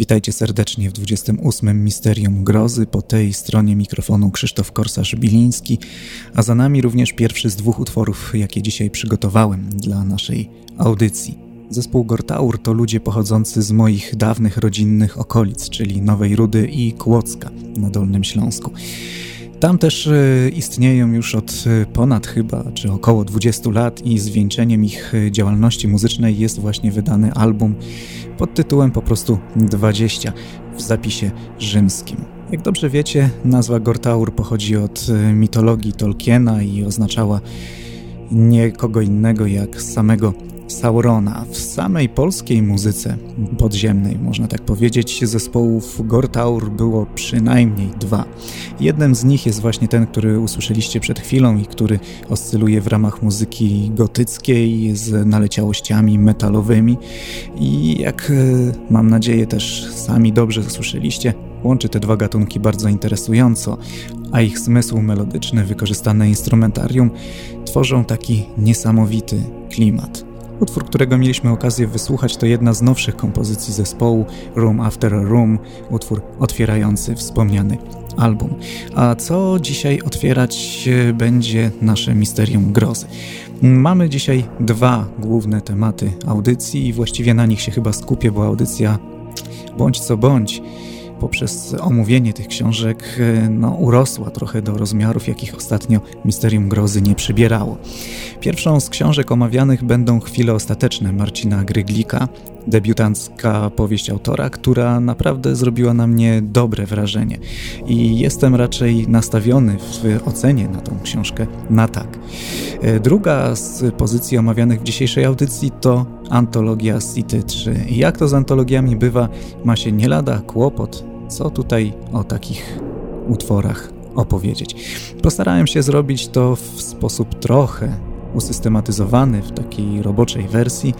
Witajcie serdecznie w 28. Misterium Grozy. Po tej stronie mikrofonu Krzysztof Korsarz-Biliński, a za nami również pierwszy z dwóch utworów, jakie dzisiaj przygotowałem dla naszej audycji. Zespół Gortaur to ludzie pochodzący z moich dawnych rodzinnych okolic, czyli Nowej Rudy i Kłodzka na Dolnym Śląsku. Tam też e, istnieją już od e, ponad chyba, czy około 20 lat i zwieńczeniem ich e, działalności muzycznej jest właśnie wydany album pod tytułem po prostu 20 w zapisie rzymskim. Jak dobrze wiecie, nazwa Gortaur pochodzi od mitologii Tolkiena i oznaczała nie kogo innego jak samego Saurona. W samej polskiej muzyce podziemnej, można tak powiedzieć, zespołów Gortaur było przynajmniej dwa. Jednym z nich jest właśnie ten, który usłyszeliście przed chwilą i który oscyluje w ramach muzyki gotyckiej z naleciałościami metalowymi i jak e, mam nadzieję też sami dobrze słyszeliście, łączy te dwa gatunki bardzo interesująco, a ich zmysł melodyczny, wykorzystane instrumentarium tworzą taki niesamowity klimat. Utwór, którego mieliśmy okazję wysłuchać, to jedna z nowszych kompozycji zespołu Room After Room, utwór otwierający wspomniany album. A co dzisiaj otwierać e, będzie nasze misterium grozy? Mamy dzisiaj dwa główne tematy audycji i właściwie na nich się chyba skupię, bo audycja bądź co bądź poprzez omówienie tych książek e, no, urosła trochę do rozmiarów, jakich ostatnio Misterium Grozy nie przybierało. Pierwszą z książek omawianych będą Chwile Ostateczne Marcina Gryglika, debiutancka powieść autora, która naprawdę zrobiła na mnie dobre wrażenie i jestem raczej nastawiony w ocenie na tą książkę na tak. E, druga z pozycji omawianych w dzisiejszej audycji to antologia City 3. Jak to z antologiami bywa, ma się nie lada kłopot, co tutaj o takich utworach opowiedzieć. Postarałem się zrobić to w sposób trochę usystematyzowany w takiej roboczej wersji.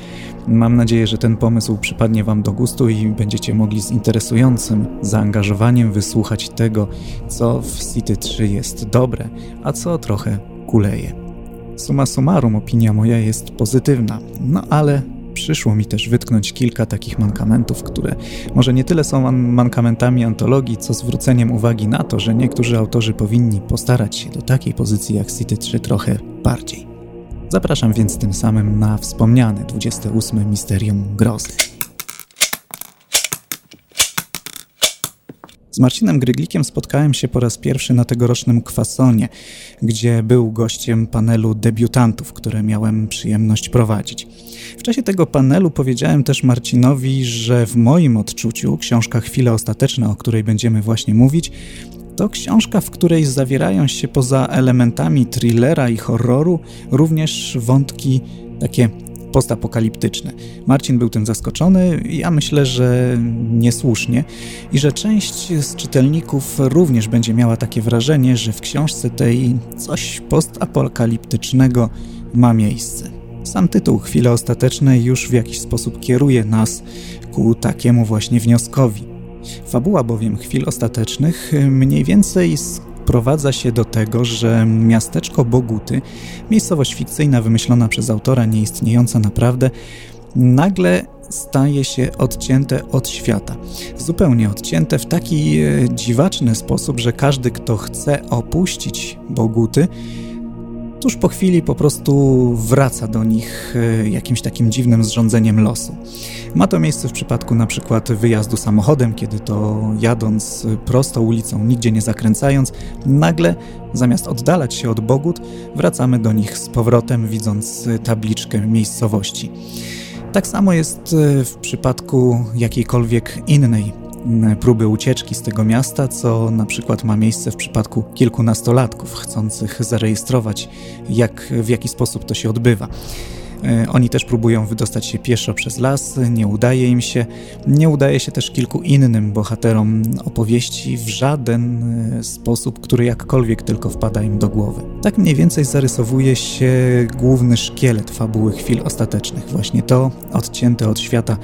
Mam nadzieję, że ten pomysł przypadnie Wam do gustu i będziecie mogli z interesującym zaangażowaniem wysłuchać tego, co w City 3 jest dobre, a co trochę kuleje. Suma summarum opinia moja jest pozytywna, no ale przyszło mi też wytknąć kilka takich mankamentów, które może nie tyle są mankamentami antologii, co zwróceniem uwagi na to, że niektórzy autorzy powinni postarać się do takiej pozycji jak City 3 trochę bardziej. Zapraszam więc tym samym na wspomniane 28 Misterium Grozy. Marcinem Gryglikiem spotkałem się po raz pierwszy na tegorocznym kwasonie, gdzie był gościem panelu debiutantów, które miałem przyjemność prowadzić. W czasie tego panelu powiedziałem też Marcinowi, że w moim odczuciu książka Chwila Ostateczna, o której będziemy właśnie mówić, to książka, w której zawierają się poza elementami thrillera i horroru również wątki takie postapokaliptyczne. Marcin był tym zaskoczony, ja myślę, że niesłusznie i że część z czytelników również będzie miała takie wrażenie, że w książce tej coś postapokaliptycznego ma miejsce. Sam tytuł Chwile Ostateczne już w jakiś sposób kieruje nas ku takiemu właśnie wnioskowi. Fabuła bowiem chwil ostatecznych mniej więcej sprowadza się do tego, że miasteczko Boguty, miejscowość fikcyjna wymyślona przez autora, nieistniejąca naprawdę, nagle staje się odcięte od świata. Zupełnie odcięte w taki e, dziwaczny sposób, że każdy, kto chce opuścić Boguty, tuż po chwili po prostu wraca do nich e, jakimś takim dziwnym zrządzeniem losu. Ma to miejsce w przypadku na przykład wyjazdu samochodem, kiedy to jadąc prosto ulicą, nigdzie nie zakręcając, nagle zamiast oddalać się od Bogut, wracamy do nich z powrotem, widząc tabliczkę miejscowości. Tak samo jest e, w przypadku jakiejkolwiek innej próby ucieczki z tego miasta, co na przykład ma miejsce w przypadku kilku nastolatków chcących zarejestrować, jak, w jaki sposób to się odbywa. E, oni też próbują wydostać się pieszo przez las, nie udaje im się. Nie udaje się też kilku innym bohaterom opowieści w żaden e, sposób, który jakkolwiek tylko wpada im do głowy. Tak mniej więcej zarysowuje się główny szkielet fabuły chwil ostatecznych. Właśnie to odcięte od świata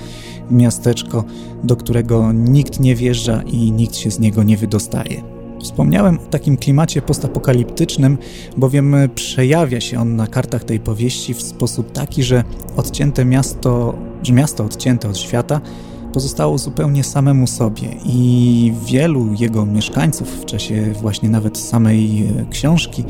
miasteczko, do którego nikt nie wjeżdża i nikt się z niego nie wydostaje. Wspomniałem o takim klimacie postapokaliptycznym, bowiem przejawia się on na kartach tej powieści w sposób taki, że odcięte miasto, że miasto odcięte od świata pozostało zupełnie samemu sobie i wielu jego mieszkańców w czasie właśnie nawet samej e, książki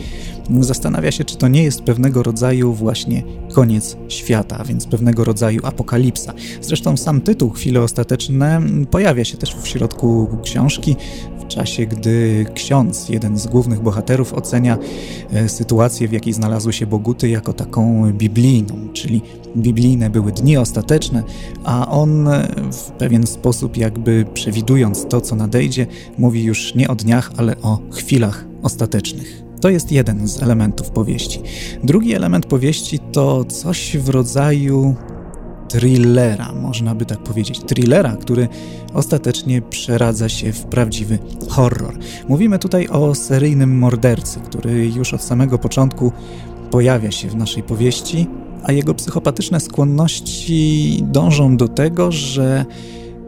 zastanawia się, czy to nie jest pewnego rodzaju właśnie koniec świata, więc pewnego rodzaju apokalipsa. Zresztą sam tytuł Chwile Ostateczne pojawia się też w środku książki, w czasie, gdy ksiądz, jeden z głównych bohaterów, ocenia e, sytuację, w jakiej znalazły się Boguty, jako taką biblijną, czyli biblijne były dni ostateczne, a on e, w pewien sposób, jakby przewidując to, co nadejdzie, mówi już nie o dniach, ale o chwilach ostatecznych. To jest jeden z elementów powieści. Drugi element powieści to coś w rodzaju thrillera, można by tak powiedzieć. Thrillera, który ostatecznie przeradza się w prawdziwy horror. Mówimy tutaj o seryjnym mordercy, który już od samego początku pojawia się w naszej powieści, a jego psychopatyczne skłonności dążą do tego, że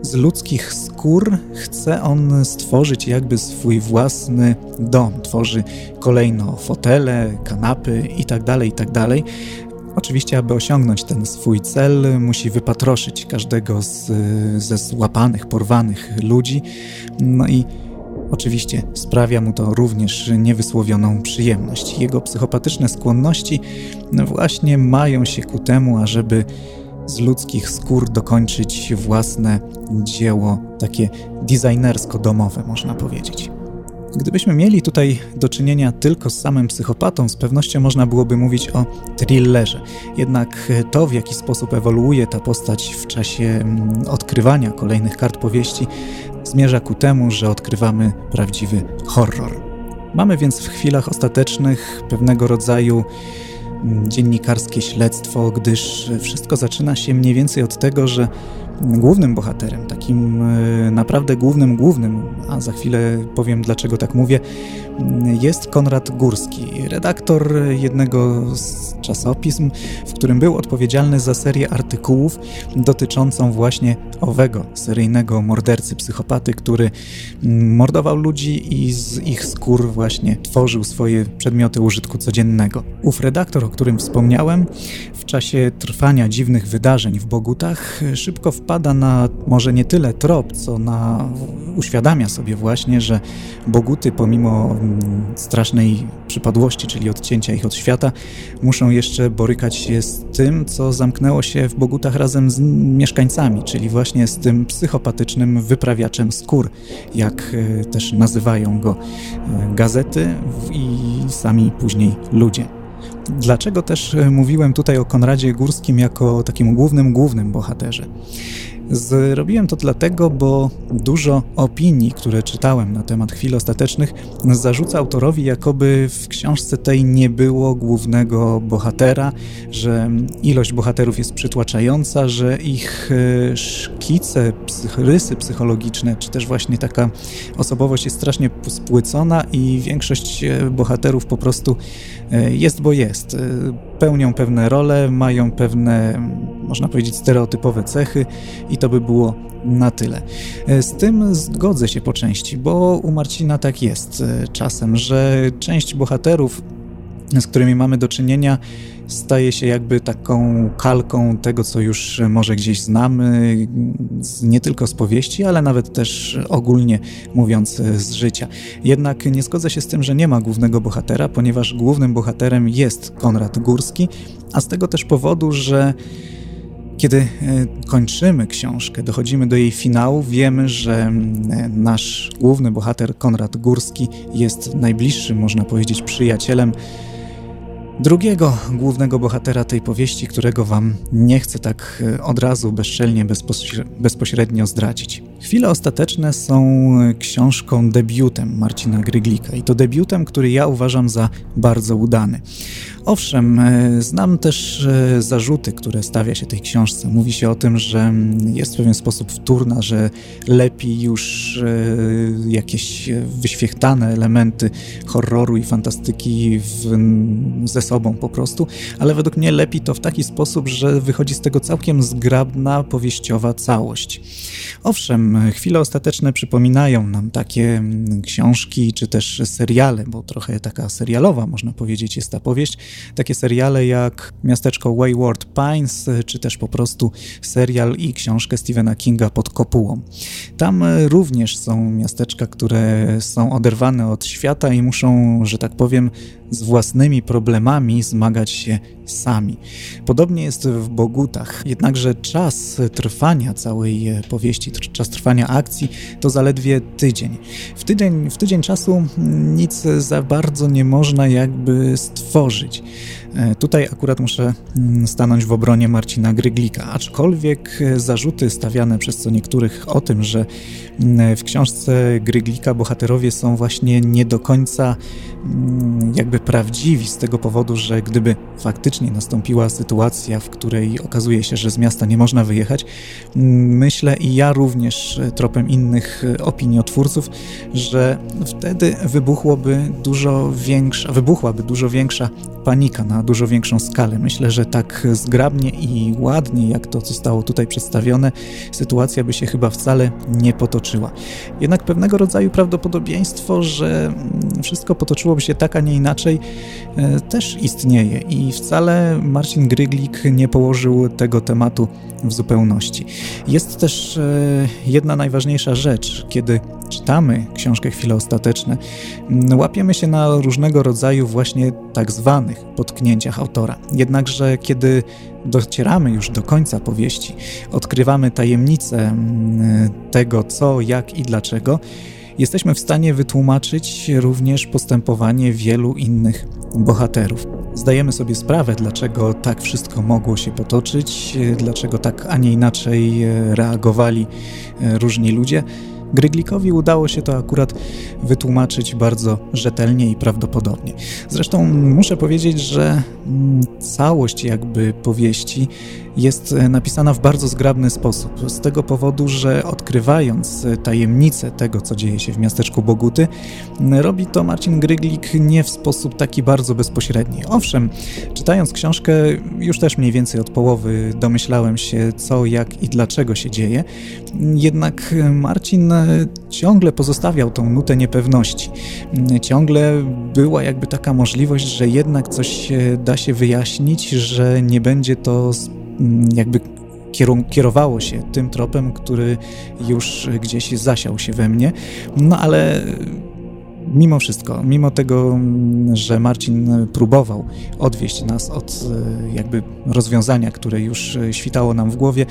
z ludzkich skór chce on stworzyć jakby swój własny dom. Tworzy kolejno fotele, kanapy itd., tak itd., tak Oczywiście, aby osiągnąć ten swój cel, musi wypatroszyć każdego z, ze złapanych, porwanych ludzi. No i Oczywiście sprawia mu to również niewysłowioną przyjemność. Jego psychopatyczne skłonności właśnie mają się ku temu, ażeby z ludzkich skór dokończyć własne dzieło, takie designersko-domowe, można powiedzieć. Gdybyśmy mieli tutaj do czynienia tylko z samym psychopatą, z pewnością można byłoby mówić o thrillerze. Jednak to, w jaki sposób ewoluuje ta postać w czasie mm, odkrywania kolejnych kart powieści, zmierza ku temu, że odkrywamy prawdziwy horror. Mamy więc w chwilach ostatecznych pewnego rodzaju dziennikarskie śledztwo, gdyż wszystko zaczyna się mniej więcej od tego, że głównym bohaterem, takim e, naprawdę głównym, głównym, a za chwilę powiem dlaczego tak mówię, jest Konrad Górski, redaktor jednego z czasopism, w którym był odpowiedzialny za serię artykułów dotyczącą właśnie owego seryjnego mordercy, psychopaty, który mordował ludzi i z ich skór właśnie tworzył swoje przedmioty użytku codziennego. Ów redaktor, o którym wspomniałem, w czasie trwania dziwnych wydarzeń w Bogutach szybko wpada na może nie tyle trop, co na uświadamia sobie właśnie, że Boguty pomimo strasznej przypadłości, czyli odcięcia ich od świata, muszą jeszcze borykać się z tym, co zamknęło się w Bogutach razem z mieszkańcami, czyli właśnie z tym psychopatycznym wyprawiaczem skór, jak e, też nazywają go e, gazety i sami później ludzie. Dlaczego też e, mówiłem tutaj o Konradzie Górskim jako takim głównym, głównym bohaterze? Zrobiłem to dlatego, bo dużo opinii, które czytałem na temat chwil ostatecznych, zarzuca autorowi, jakoby w książce tej nie było głównego bohatera, że ilość bohaterów jest przytłaczająca, że ich e, szkice, rysy psychologiczne, czy też właśnie taka osobowość jest strasznie spłycona i większość e, bohaterów po prostu e, jest, bo jest. Pełnią pewne role, mają pewne, można powiedzieć, stereotypowe cechy i to by było na tyle. E, z tym zgodzę się po części, bo u Marcina tak jest e, czasem, że część bohaterów, z którymi mamy do czynienia, staje się jakby taką kalką tego, co już może gdzieś znamy, nie tylko z powieści, ale nawet też ogólnie mówiąc e, z życia. Jednak nie zgodzę się z tym, że nie ma głównego bohatera, ponieważ głównym bohaterem jest Konrad Górski, a z tego też powodu, że kiedy e, kończymy książkę, dochodzimy do jej finału, wiemy, że nasz główny bohater Konrad Górski jest najbliższym, można powiedzieć, przyjacielem drugiego głównego bohatera tej powieści, którego wam nie chcę tak e, od razu bezczelnie, bezpośrednio zdradzić. Chwile ostateczne są książką debiutem Marcina Gryglika i to debiutem, który ja uważam za bardzo udany. Owszem, e, znam też e, zarzuty, które stawia się tej książce. Mówi się o tym, że jest w pewien sposób wtórna, że lepi już jakieś wyświechtane elementy horroru i fantastyki w, ze sobą po prostu, ale według mnie lepi to w taki sposób, że wychodzi z tego całkiem zgrabna, powieściowa całość. Owszem, chwile ostateczne przypominają nam takie książki czy też seriale, bo trochę taka serialowa, można powiedzieć, jest ta powieść, takie seriale jak Miasteczko Wayward Pines, czy też po prostu serial i książkę Stephena Kinga pod kopułą. Tam również są miasteczka, które są oderwane od świata i muszą, że tak powiem, z własnymi problemami zmagać się sami. Podobnie jest w Bogutach, jednakże czas trwania całej powieści, czas trwania akcji to zaledwie tydzień. W tydzień, w tydzień czasu nic za bardzo nie można jakby stworzyć. E, tutaj akurat muszę mm, stanąć w obronie Marcina Gryglika, aczkolwiek zarzuty stawiane przez co niektórych o tym, że mm, w książce Gryglika bohaterowie są właśnie nie do końca mm, jakby prawdziwi z tego powodu, że gdyby faktycznie nastąpiła sytuacja, w której okazuje się, że z miasta nie można wyjechać, myślę i ja również tropem innych opiniotwórców, że wtedy wybuchłoby dużo większa, wybuchłaby dużo większa panika na dużo większą skalę. Myślę, że tak zgrabnie i ładnie, jak to zostało tutaj przedstawione, sytuacja by się chyba wcale nie potoczyła. Jednak pewnego rodzaju prawdopodobieństwo, że wszystko potoczyłoby się tak, a nie inaczej, inaczej e, też istnieje i wcale Marcin Gryglik nie położył tego tematu w zupełności. Jest też e, jedna najważniejsza rzecz, kiedy czytamy książkę Chwile Ostateczne, łapiemy się na różnego rodzaju właśnie tak zwanych potknięciach autora. Jednakże kiedy docieramy już do końca powieści, odkrywamy tajemnicę tego, co, jak i dlaczego, jesteśmy w stanie wytłumaczyć również postępowanie wielu innych bohaterów. Zdajemy sobie sprawę, dlaczego tak wszystko mogło się potoczyć, dlaczego tak, a nie inaczej e, reagowali e, różni ludzie. Gryglikowi udało się to akurat wytłumaczyć bardzo rzetelnie i prawdopodobnie. Zresztą muszę powiedzieć, że mm, całość jakby powieści jest e, napisana w bardzo zgrabny sposób. Z tego powodu, że odkrywając e, tajemnicę tego, co dzieje się w miasteczku Boguty, robi to Marcin Gryglik nie w sposób taki bardzo bezpośredni. Owszem, czytając książkę, już też mniej więcej od połowy domyślałem się, co, jak i dlaczego się dzieje, jednak Marcin e, ciągle pozostawiał tą nutę niepewności. Ciągle była jakby taka możliwość, że jednak coś da się wyjaśnić, że nie będzie to jakby kierowało się tym tropem, który już gdzieś zasiał się we mnie. No ale mimo wszystko, mimo tego, że Marcin próbował odwieść nas od e, jakby rozwiązania, które już świtało nam w głowie,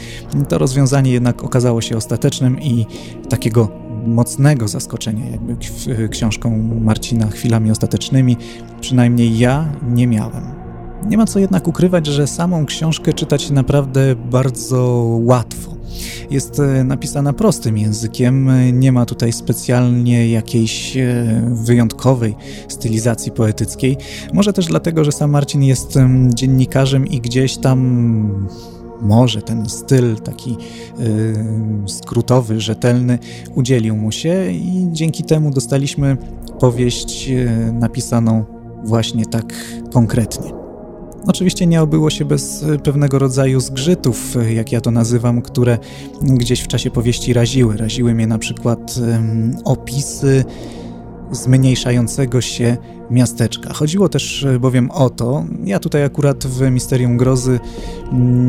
to rozwiązanie jednak okazało się ostatecznym i takiego mocnego zaskoczenia jakby książką Marcina chwilami ostatecznymi, przynajmniej ja nie miałem. Nie ma co jednak ukrywać, że samą książkę czytać naprawdę bardzo łatwo. Jest e, napisana prostym językiem, nie ma tutaj specjalnie jakiejś e, wyjątkowej stylizacji poetyckiej. Może też dlatego, że sam Marcin jest dziennikarzem i gdzieś tam może ten styl taki yy, skrótowy, rzetelny udzielił mu się i dzięki temu dostaliśmy powieść napisaną właśnie tak konkretnie. Oczywiście nie obyło się bez e, pewnego rodzaju zgrzytów, e, jak ja to nazywam, które gdzieś w czasie powieści raziły. Raziły mnie na przykład um, opisy zmniejszającego się miasteczka. Chodziło też e, bowiem o to, ja tutaj akurat w Misterium Grozy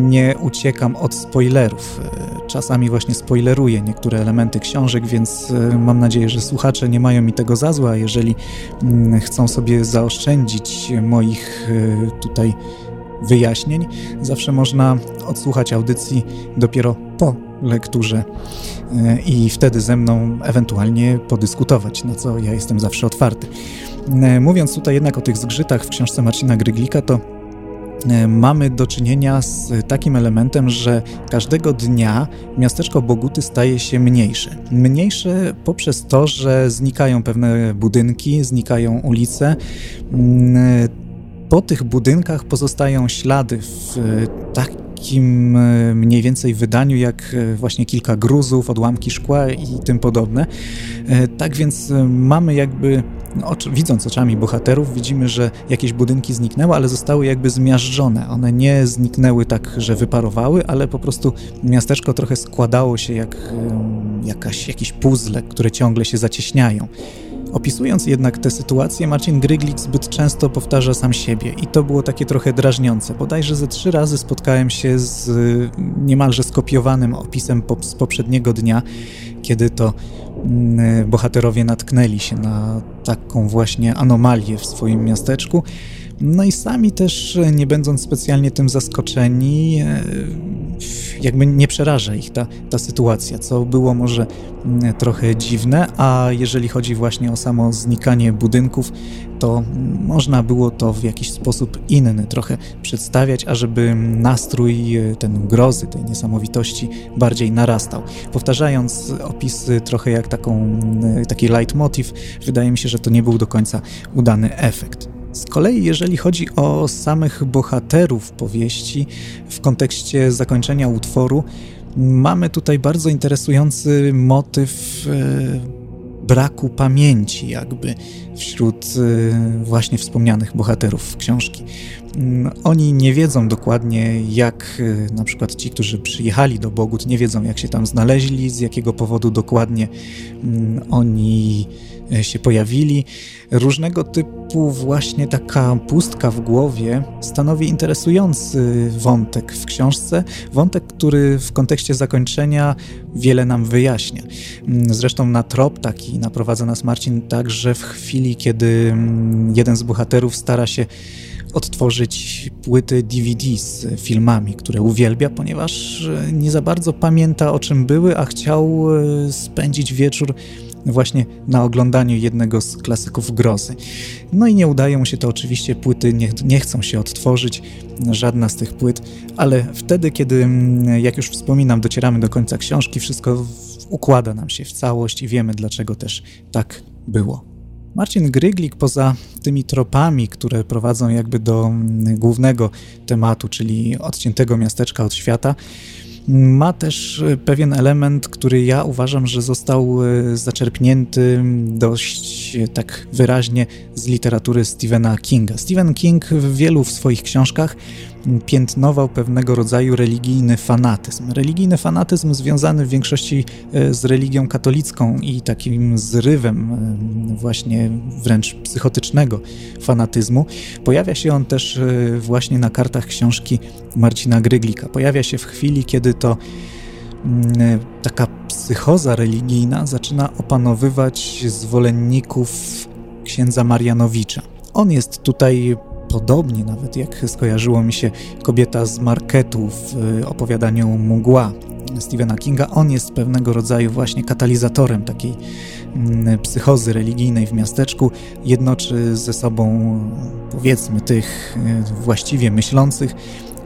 nie uciekam od spoilerów. E, czasami właśnie spoileruję niektóre elementy książek, więc e, mam nadzieję, że słuchacze nie mają mi tego za złe, a jeżeli mm, chcą sobie zaoszczędzić moich tutaj wyjaśnień, zawsze można odsłuchać audycji dopiero po lekturze i wtedy ze mną ewentualnie podyskutować, na co ja jestem zawsze otwarty. E, mówiąc tutaj jednak o tych zgrzytach w książce Marcina Gryglika, to e, mamy do czynienia z takim elementem, że każdego dnia miasteczko Boguty staje się mniejsze. Mniejsze poprzez to, że znikają pewne budynki, znikają ulice. Mm, po tych budynkach pozostają ślady w tak takim e, mniej więcej wydaniu jak e, właśnie kilka gruzów, odłamki szkła i tym podobne. E, tak więc mamy jakby, no, widząc oczami bohaterów, widzimy, że jakieś budynki zniknęły, ale zostały jakby zmiażdżone. One nie zniknęły tak, że wyparowały, ale po prostu miasteczko trochę składało się jak jakaś, jakieś puzzle, które ciągle się zacieśniają. Opisując jednak tę sytuację, Marcin Gryglik zbyt często powtarza sam siebie i to było takie trochę drażniące. Bodajże ze trzy razy spotkałem się z niemalże skopiowanym opisem z poprzedniego dnia, kiedy to mm, bohaterowie natknęli się na taką właśnie anomalię w swoim miasteczku. No i sami też, nie będąc specjalnie tym zaskoczeni, e, jakby nie przeraża ich ta, ta sytuacja, co było może mm, trochę dziwne, a jeżeli chodzi właśnie o samo znikanie budynków, to można było to w jakiś sposób inny trochę przedstawiać, ażeby nastrój e, ten grozy, tej niesamowitości bardziej narastał. Powtarzając opisy trochę jak taką, e, taki leitmotiv, wydaje mi się, że to nie był do końca udany efekt. Z kolei, jeżeli chodzi o samych bohaterów powieści w kontekście zakończenia utworu, mamy tutaj bardzo interesujący motyw e, braku pamięci, jakby wśród e, właśnie wspomnianych bohaterów książki. Mm, oni nie wiedzą dokładnie, jak e, na przykład ci, którzy przyjechali do Bogut, nie wiedzą, jak się tam znaleźli, z jakiego powodu dokładnie mm, oni się pojawili. Różnego typu właśnie taka pustka w głowie stanowi interesujący wątek w książce, wątek, który w kontekście zakończenia wiele nam wyjaśnia. Mm, zresztą na trop taki naprowadza nas Marcin także w chwili, kiedy jeden z bohaterów stara się odtworzyć płyty DVD z filmami, które uwielbia, ponieważ e, nie za bardzo pamięta o czym były, a chciał e, spędzić wieczór właśnie na oglądaniu jednego z klasyków grozy. No i nie udaje mu się to oczywiście, płyty nie, nie chcą się odtworzyć, żadna z tych płyt, ale wtedy, kiedy, mm, jak już wspominam, docieramy do końca książki, wszystko układa nam się w całość i wiemy, dlaczego też tak było. Marcin Gryglik poza tymi tropami, które prowadzą jakby do mm, głównego tematu, czyli odciętego miasteczka od świata, ma też e, pewien element, który ja uważam, że został e, zaczerpnięty dość e, tak wyraźnie z literatury Stephena Kinga. Stephen King w wielu w swoich książkach piętnował pewnego rodzaju religijny fanatyzm. Religijny fanatyzm związany w większości z religią katolicką i takim zrywem właśnie wręcz psychotycznego fanatyzmu. Pojawia się on też właśnie na kartach książki Marcina Gryglika. Pojawia się w chwili, kiedy to mm, taka psychoza religijna zaczyna opanowywać zwolenników księdza Marianowicza. On jest tutaj podobnie nawet jak skojarzyło mi się kobieta z marketu w opowiadaniu Mgła Stephena Kinga. On jest pewnego rodzaju właśnie katalizatorem takiej mm, psychozy religijnej w miasteczku. Jednoczy ze sobą powiedzmy tych e, właściwie myślących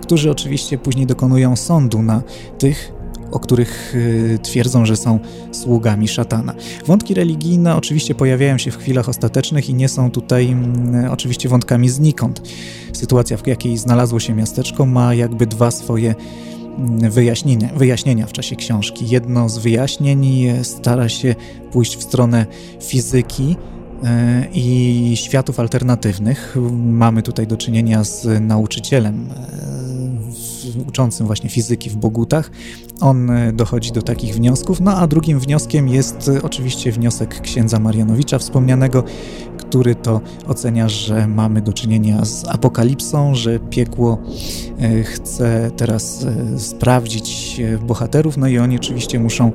którzy oczywiście później dokonują sądu na tych, o których y, twierdzą, że są sługami szatana. Wątki religijne oczywiście pojawiają się w chwilach ostatecznych i nie są tutaj mm, oczywiście wątkami znikąd. Sytuacja, w jakiej znalazło się miasteczko, ma jakby dwa swoje mm, wyjaśnienia, wyjaśnienia w czasie książki. Jedno z wyjaśnień stara się pójść w stronę fizyki, E, i światów alternatywnych. Mamy tutaj do czynienia z nauczycielem e, uczącym właśnie fizyki w Bogutach. On e, dochodzi do takich wniosków. No a drugim wnioskiem jest oczywiście wniosek księdza Marianowicza wspomnianego, który to ocenia, że mamy do czynienia z apokalipsą, że piekło e, chce teraz e, sprawdzić bohaterów, no i oni oczywiście muszą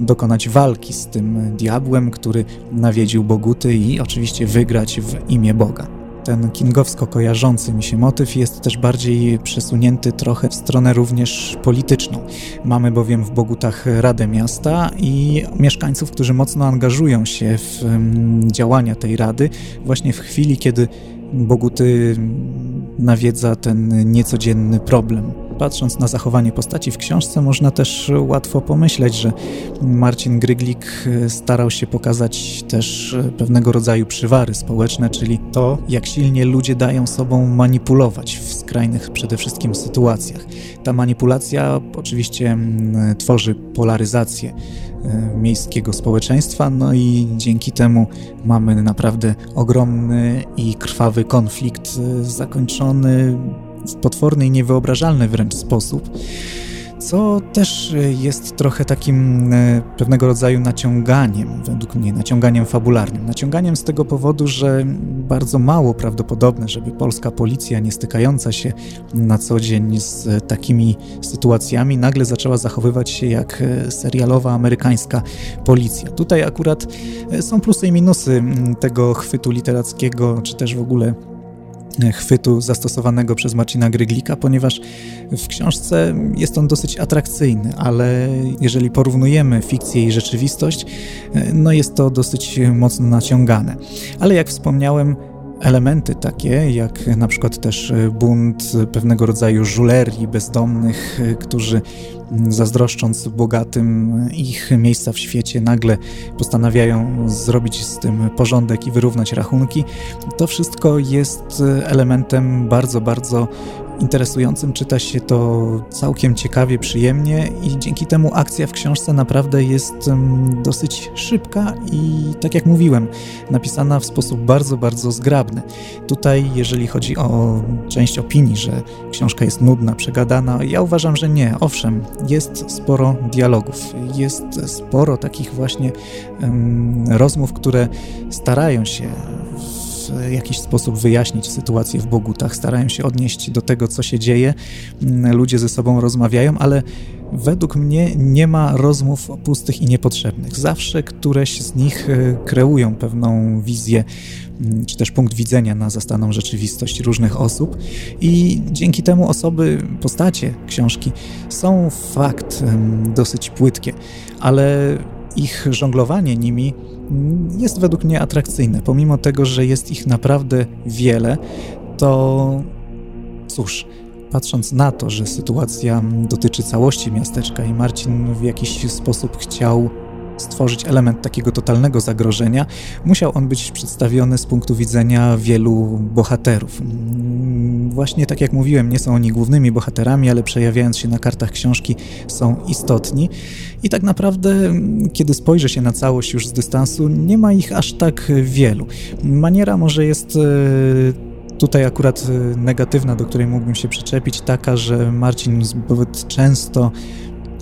dokonać walki z tym diabłem, który nawiedził Boguty i oczywiście wygrać w imię Boga ten kingowsko kojarzący mi się motyw jest też bardziej przesunięty trochę w stronę również polityczną. Mamy bowiem w Bogutach Radę Miasta i mieszkańców, którzy mocno angażują się w działania tej rady właśnie w chwili, kiedy Boguty nawiedza ten niecodzienny problem patrząc na zachowanie postaci w książce, można też łatwo pomyśleć, że Marcin Gryglik e, starał się pokazać też e, pewnego rodzaju przywary społeczne, czyli to, jak silnie ludzie dają sobą manipulować w skrajnych przede wszystkim sytuacjach. Ta manipulacja oczywiście tworzy polaryzację e, miejskiego społeczeństwa, no i dzięki temu mamy naprawdę ogromny i krwawy konflikt zakończony w potworny i niewyobrażalny wręcz sposób, co też jest trochę takim e, pewnego rodzaju naciąganiem, według mnie, naciąganiem fabularnym. Naciąganiem z tego powodu, że bardzo mało prawdopodobne, żeby polska policja, nie stykająca się na co dzień z takimi sytuacjami, nagle zaczęła zachowywać się jak e, serialowa amerykańska policja. Tutaj akurat e, są plusy i minusy tego chwytu literackiego, czy też w ogóle chwytu zastosowanego przez Marcina Gryglika, ponieważ w książce jest on dosyć atrakcyjny, ale jeżeli porównujemy fikcję i rzeczywistość, no jest to dosyć mocno naciągane. Ale jak wspomniałem, elementy takie, jak na przykład też bunt pewnego rodzaju żulerii bezdomnych, którzy zazdroszcząc bogatym ich miejsca w świecie, nagle postanawiają zrobić z tym porządek i wyrównać rachunki. To wszystko jest elementem bardzo, bardzo interesującym, czyta się to całkiem ciekawie, przyjemnie i dzięki temu akcja w książce naprawdę jest dosyć szybka i tak jak mówiłem, napisana w sposób bardzo, bardzo zgrabny. Tutaj, jeżeli chodzi o część opinii, że książka jest nudna, przegadana, ja uważam, że nie. Owszem, jest sporo dialogów, jest sporo takich właśnie um, rozmów, które starają się w jakiś sposób wyjaśnić sytuację w Bogutach, starają się odnieść do tego, co się dzieje, mm, ludzie ze sobą rozmawiają, ale według mnie nie ma rozmów pustych i niepotrzebnych. Zawsze któreś z nich e, kreują pewną wizję mm, czy też punkt widzenia na zastaną rzeczywistość różnych osób. I dzięki temu osoby, postacie książki są fakt dosyć płytkie, ale ich żonglowanie nimi jest według mnie atrakcyjne. Pomimo tego, że jest ich naprawdę wiele, to cóż, patrząc na to, że sytuacja dotyczy całości miasteczka i Marcin w jakiś sposób chciał stworzyć element takiego totalnego zagrożenia, musiał on być przedstawiony z punktu widzenia wielu bohaterów. Mm, właśnie tak jak mówiłem, nie są oni głównymi bohaterami, ale przejawiając się na kartach książki są istotni. I tak naprawdę, mm, kiedy spojrzy się na całość już z dystansu, nie ma ich aż tak wielu. Maniera może jest e, tutaj akurat e, negatywna, do której mógłbym się przyczepić, taka, że Marcin zbyt często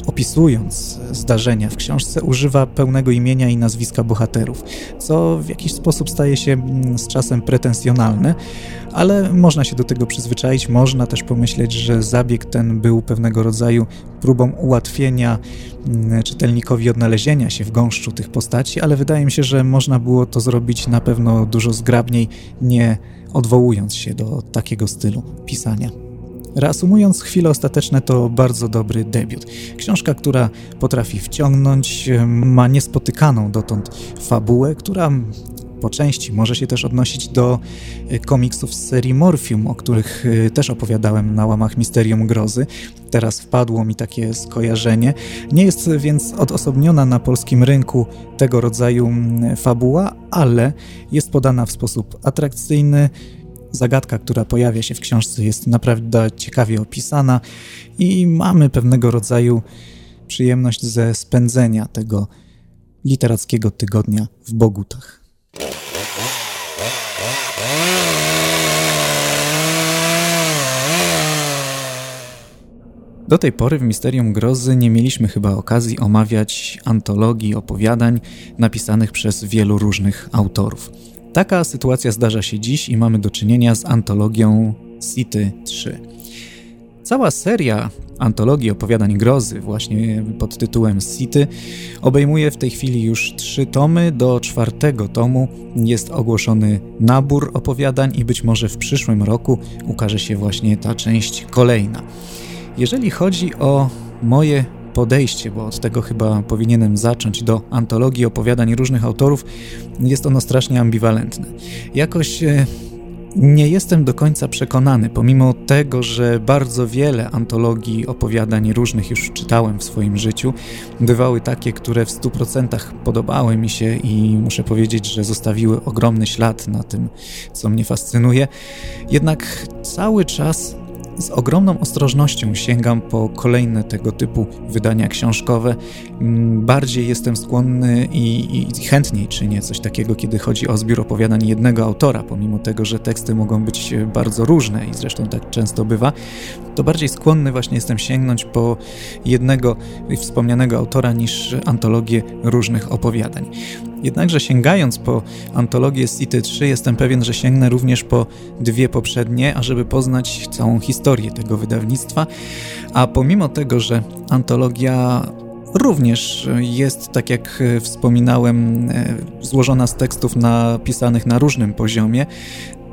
opisując zdarzenia w książce, używa pełnego imienia i nazwiska bohaterów, co w jakiś sposób staje się mm, z czasem pretensjonalne, ale można się do tego przyzwyczaić, można też pomyśleć, że zabieg ten był pewnego rodzaju próbą ułatwienia mm, czytelnikowi odnalezienia się w gąszczu tych postaci, ale wydaje mi się, że można było to zrobić na pewno dużo zgrabniej, nie odwołując się do takiego stylu pisania. Reasumując, chwile ostateczne to bardzo dobry debiut. Książka, która potrafi wciągnąć, ma niespotykaną dotąd fabułę, która po części może się też odnosić do e, komiksów z serii Morphium, o których e, też opowiadałem na łamach Misterium Grozy. Teraz wpadło mi takie skojarzenie. Nie jest więc odosobniona na polskim rynku tego rodzaju fabuła, ale jest podana w sposób atrakcyjny, Zagadka, która pojawia się w książce, jest naprawdę ciekawie opisana i mamy pewnego rodzaju przyjemność ze spędzenia tego literackiego tygodnia w Bogutach. Do tej pory w Misterium Grozy nie mieliśmy chyba okazji omawiać antologii opowiadań napisanych przez wielu różnych autorów. Taka sytuacja zdarza się dziś i mamy do czynienia z antologią City 3. Cała seria antologii opowiadań grozy, właśnie pod tytułem City, obejmuje w tej chwili już trzy tomy. Do czwartego tomu jest ogłoszony nabór opowiadań i być może w przyszłym roku ukaże się właśnie ta część kolejna. Jeżeli chodzi o moje podejście, bo od tego chyba powinienem zacząć, do antologii opowiadań różnych autorów, jest ono strasznie ambiwalentne. Jakoś e, nie jestem do końca przekonany, pomimo tego, że bardzo wiele antologii opowiadań różnych już czytałem w swoim życiu. Bywały takie, które w 100% podobały mi się i muszę powiedzieć, że zostawiły ogromny ślad na tym, co mnie fascynuje. Jednak cały czas z ogromną ostrożnością sięgam po kolejne tego typu wydania książkowe. Mm, bardziej jestem skłonny i, i chętniej czynię coś takiego, kiedy chodzi o zbiór opowiadań jednego autora, pomimo tego, że teksty mogą być bardzo różne i zresztą tak często bywa, to bardziej skłonny właśnie jestem sięgnąć po jednego wspomnianego autora niż antologię różnych opowiadań. Jednakże sięgając po antologię City 3 jestem pewien, że sięgnę również po dwie poprzednie, ażeby poznać całą historię tego wydawnictwa, a pomimo tego, że antologia również jest, tak jak wspominałem, e, złożona z tekstów napisanych na różnym poziomie,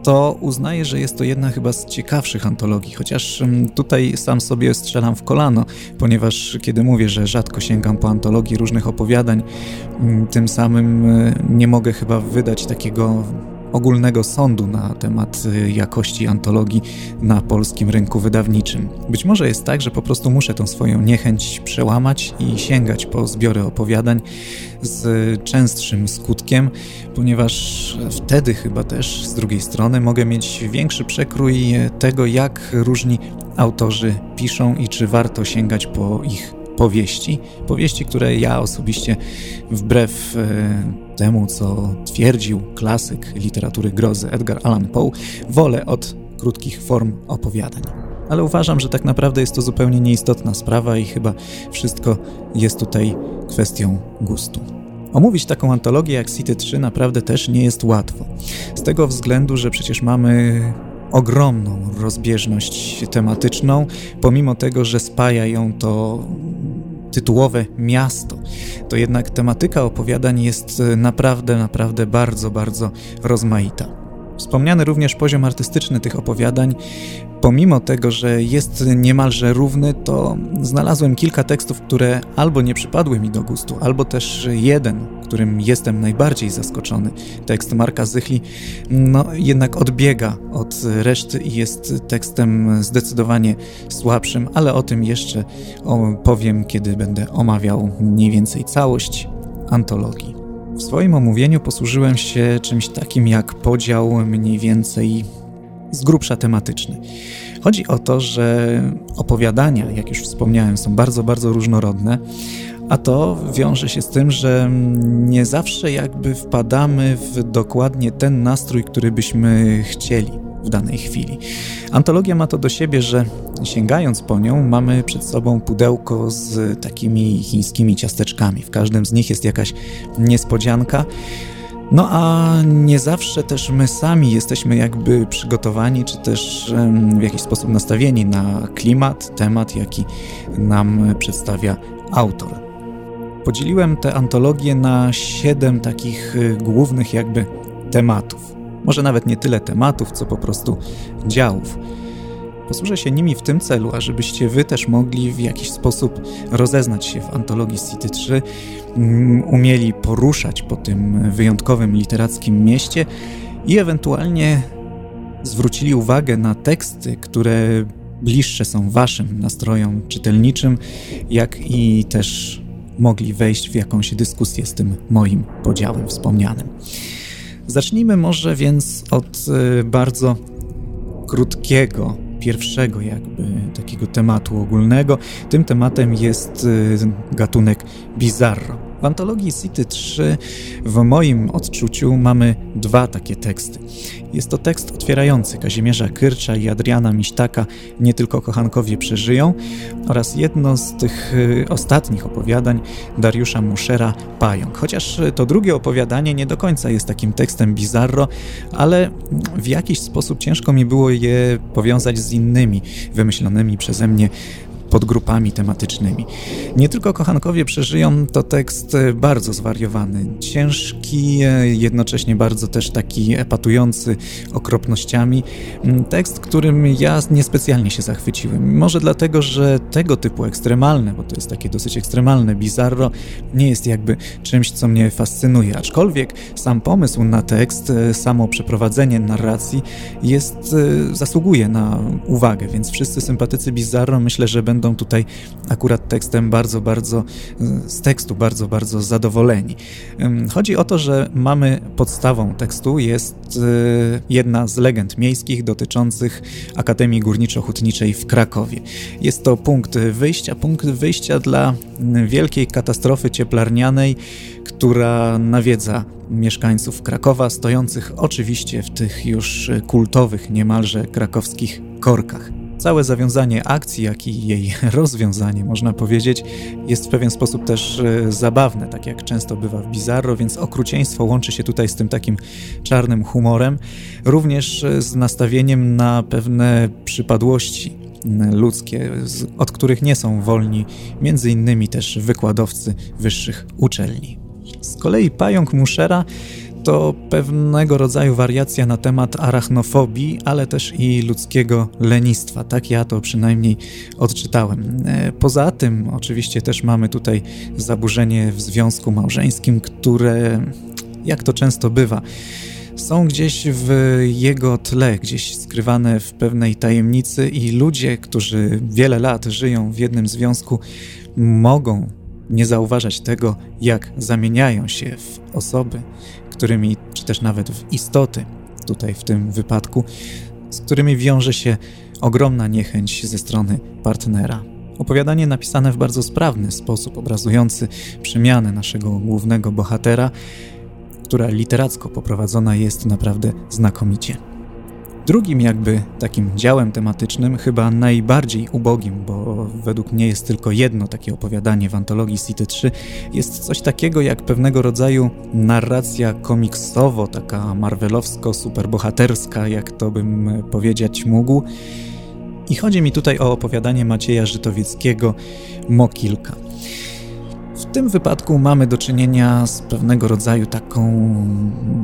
to uznaję, że jest to jedna chyba z ciekawszych antologii, chociaż mm, tutaj sam sobie strzelam w kolano, ponieważ kiedy mówię, że rzadko sięgam po antologii różnych opowiadań, mm, tym samym e, nie mogę chyba wydać takiego ogólnego sądu na temat y, jakości antologii na polskim rynku wydawniczym. Być może jest tak, że po prostu muszę tą swoją niechęć przełamać i sięgać po zbiory opowiadań z częstszym skutkiem, ponieważ wtedy chyba też z drugiej strony mogę mieć większy przekrój tego, jak różni autorzy piszą i czy warto sięgać po ich powieści. Powieści, które ja osobiście, wbrew e, temu, co twierdził klasyk literatury grozy Edgar Allan Poe, wolę od krótkich form opowiadań. Ale uważam, że tak naprawdę jest to zupełnie nieistotna sprawa i chyba wszystko jest tutaj kwestią gustu. Omówić taką antologię jak City 3 naprawdę też nie jest łatwo. Z tego względu, że przecież mamy ogromną rozbieżność tematyczną, pomimo tego, że spaja ją to tytułowe miasto, to jednak tematyka opowiadań jest naprawdę, naprawdę bardzo, bardzo rozmaita. Wspomniany również poziom artystyczny tych opowiadań pomimo tego, że jest niemalże równy, to znalazłem kilka tekstów, które albo nie przypadły mi do gustu, albo też jeden, którym jestem najbardziej zaskoczony. Tekst Marka Zychli, no jednak odbiega od reszty i jest tekstem zdecydowanie słabszym, ale o tym jeszcze powiem, kiedy będę omawiał mniej więcej całość antologii. W swoim omówieniu posłużyłem się czymś takim jak podział mniej więcej z grubsza tematyczny. Chodzi o to, że opowiadania, jak już wspomniałem, są bardzo, bardzo różnorodne, a to wiąże się z tym, że nie zawsze jakby wpadamy w dokładnie ten nastrój, który byśmy chcieli w danej chwili. Antologia ma to do siebie, że sięgając po nią, mamy przed sobą pudełko z takimi chińskimi ciasteczkami. W każdym z nich jest jakaś niespodzianka. No a nie zawsze też my sami jesteśmy jakby przygotowani, czy też w jakiś sposób nastawieni na klimat, temat, jaki nam przedstawia autor. Podzieliłem tę antologię na siedem takich y, głównych jakby tematów. Może nawet nie tyle tematów, co po prostu działów. Posłużę się nimi w tym celu, ażebyście wy też mogli w jakiś sposób rozeznać się w antologii City 3, mm, umieli poruszać po tym wyjątkowym literackim mieście i ewentualnie zwrócili uwagę na teksty, które bliższe są waszym nastrojom czytelniczym, jak i też mogli wejść w jakąś dyskusję z tym moim podziałem wspomnianym. Zacznijmy może więc od y, bardzo krótkiego pierwszego jakby takiego tematu ogólnego. Tym tematem jest y, gatunek bizarro. W antologii City 3 w moim odczuciu mamy dwa takie teksty. Jest to tekst otwierający Kazimierza Kyrcza i Adriana Miśtaka Nie tylko kochankowie przeżyją oraz jedno z tych y, ostatnich opowiadań Dariusza Muszera Pająk. Chociaż to drugie opowiadanie nie do końca jest takim tekstem bizarro, ale w jakiś sposób ciężko mi było je powiązać z innymi wymyślonymi przeze mnie podgrupami tematycznymi. Nie tylko kochankowie przeżyją, to tekst e, bardzo zwariowany, ciężki, e, jednocześnie bardzo też taki epatujący okropnościami. Mm, tekst, którym ja niespecjalnie się zachwyciłem. Może dlatego, że tego typu ekstremalne, bo to jest takie dosyć ekstremalne bizarro, nie jest jakby czymś, co mnie fascynuje. Aczkolwiek sam pomysł na tekst, e, samo przeprowadzenie narracji jest, zasługuje na uwagę, więc wszyscy sympatycy bizarro myślę, że będą będą tutaj akurat tekstem bardzo, bardzo, z tekstu bardzo, bardzo zadowoleni. Chodzi o to, że mamy podstawą tekstu jest e, jedna z legend miejskich dotyczących Akademii Górniczo-Hutniczej w Krakowie. Jest to punkt wyjścia, punkt wyjścia dla wielkiej katastrofy cieplarnianej, która nawiedza mieszkańców Krakowa, stojących oczywiście w tych już kultowych niemalże krakowskich korkach. Całe zawiązanie akcji, jak i jej rozwiązanie, można powiedzieć, jest w pewien sposób też e, zabawne, tak jak często bywa w Bizarro, więc okrucieństwo łączy się tutaj z tym takim czarnym humorem, również e, z nastawieniem na pewne przypadłości ludzkie, od których nie są wolni między innymi też wykładowcy wyższych uczelni. Z kolei pająk Muszera to pewnego rodzaju wariacja na temat arachnofobii, ale też i ludzkiego lenistwa. Tak ja to przynajmniej odczytałem. E, poza tym, oczywiście, też mamy tutaj zaburzenie w związku małżeńskim, które, jak to często bywa, są gdzieś w jego tle, gdzieś skrywane w pewnej tajemnicy i ludzie, którzy wiele lat żyją w jednym związku, mogą nie zauważać tego, jak zamieniają się w osoby, którymi, czy też nawet w istoty, tutaj w tym wypadku, z którymi wiąże się ogromna niechęć ze strony partnera. Opowiadanie napisane w bardzo sprawny sposób, obrazujący przemianę naszego głównego bohatera, która literacko poprowadzona jest naprawdę znakomicie. Drugim jakby takim działem tematycznym, chyba najbardziej ubogim, bo według mnie jest tylko jedno takie opowiadanie w antologii City 3, jest coś takiego jak pewnego rodzaju narracja komiksowo, taka marvelowsko-superbohaterska, jak to bym powiedzieć mógł. I chodzi mi tutaj o opowiadanie Macieja Żytowieckiego Mokilka. W tym wypadku mamy do czynienia z pewnego rodzaju taką,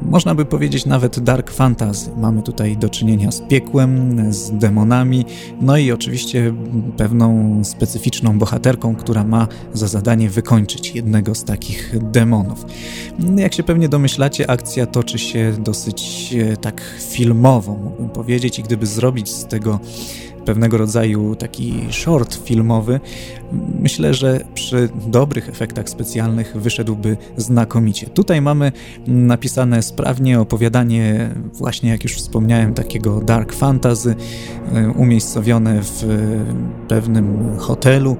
można by powiedzieć nawet dark fantasy. Mamy tutaj do czynienia z piekłem, z demonami, no i oczywiście pewną specyficzną bohaterką, która ma za zadanie wykończyć jednego z takich demonów. Jak się pewnie domyślacie, akcja toczy się dosyć e, tak filmowo, mógłbym powiedzieć, i gdyby zrobić z tego pewnego rodzaju taki short filmowy, myślę, że przy dobrych efektach specjalnych wyszedłby znakomicie. Tutaj mamy napisane sprawnie opowiadanie, właśnie jak już wspomniałem, takiego dark fantasy, e, umiejscowione w pewnym hotelu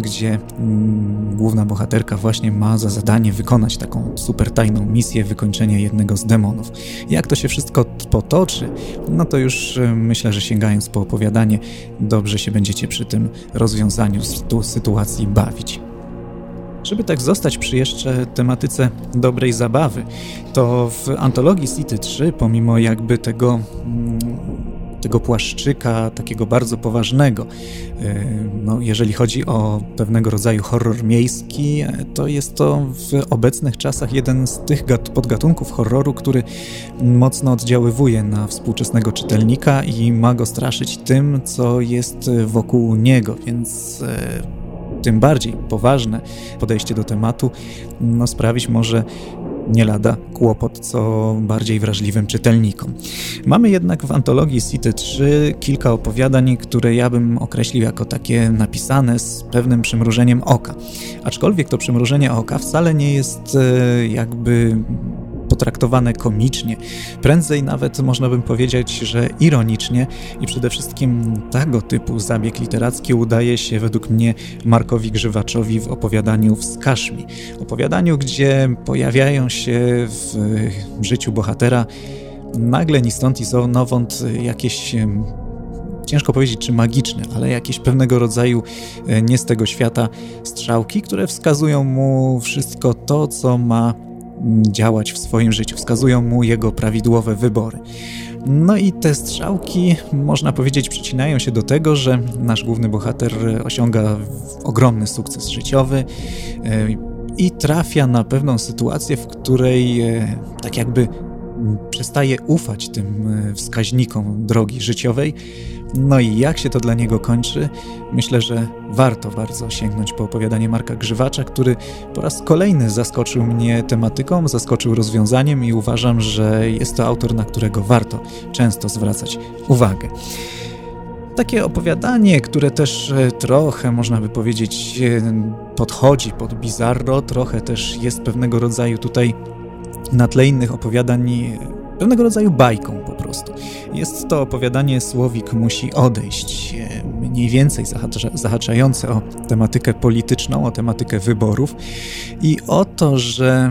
gdzie mm, główna bohaterka właśnie ma za zadanie wykonać taką super tajną misję wykończenia jednego z demonów. Jak to się wszystko potoczy, no to już y, myślę, że sięgając po opowiadanie, dobrze się będziecie przy tym rozwiązaniu sytuacji bawić. Żeby tak zostać przy jeszcze tematyce dobrej zabawy, to w antologii City 3, pomimo jakby tego mm, tego płaszczyka takiego bardzo poważnego. E, no, jeżeli chodzi o pewnego rodzaju horror miejski, e, to jest to w obecnych czasach jeden z tych podgatunków horroru, który mocno oddziaływuje na współczesnego czytelnika i ma go straszyć tym, co jest wokół niego, więc e, tym bardziej poważne podejście do tematu no, sprawić może nie lada kłopot co bardziej wrażliwym czytelnikom. Mamy jednak w antologii City 3 kilka opowiadań, które ja bym określił jako takie napisane z pewnym przymrużeniem oka. Aczkolwiek to przymrużenie oka wcale nie jest e, jakby potraktowane komicznie, prędzej nawet można by powiedzieć, że ironicznie i przede wszystkim tego typu zabieg literacki udaje się według mnie Markowi Grzywaczowi w opowiadaniu Wskaż mi. Opowiadaniu, gdzie pojawiają się w życiu bohatera nagle ni stąd i zowąd jakieś ciężko powiedzieć czy magiczne, ale jakieś pewnego rodzaju e, nie z tego świata strzałki, które wskazują mu wszystko to, co ma działać w swoim życiu, wskazują mu jego prawidłowe wybory. No i te strzałki, można powiedzieć, przycinają się do tego, że nasz główny bohater osiąga ogromny sukces życiowy e, i trafia na pewną sytuację, w której e, tak jakby przestaje ufać tym e, wskaźnikom drogi życiowej. No i jak się to dla niego kończy? Myślę, że warto bardzo sięgnąć po opowiadanie Marka Grzywacza, który po raz kolejny zaskoczył mnie tematyką, zaskoczył rozwiązaniem i uważam, że jest to autor, na którego warto często zwracać uwagę. Takie opowiadanie, które też e, trochę, można by powiedzieć, e, podchodzi pod bizarro, trochę też jest pewnego rodzaju tutaj na tle innych opowiadań pewnego rodzaju bajką po prostu. Jest to opowiadanie Słowik musi odejść, e, mniej więcej zahacza, zahaczające o tematykę polityczną, o tematykę wyborów i o to, że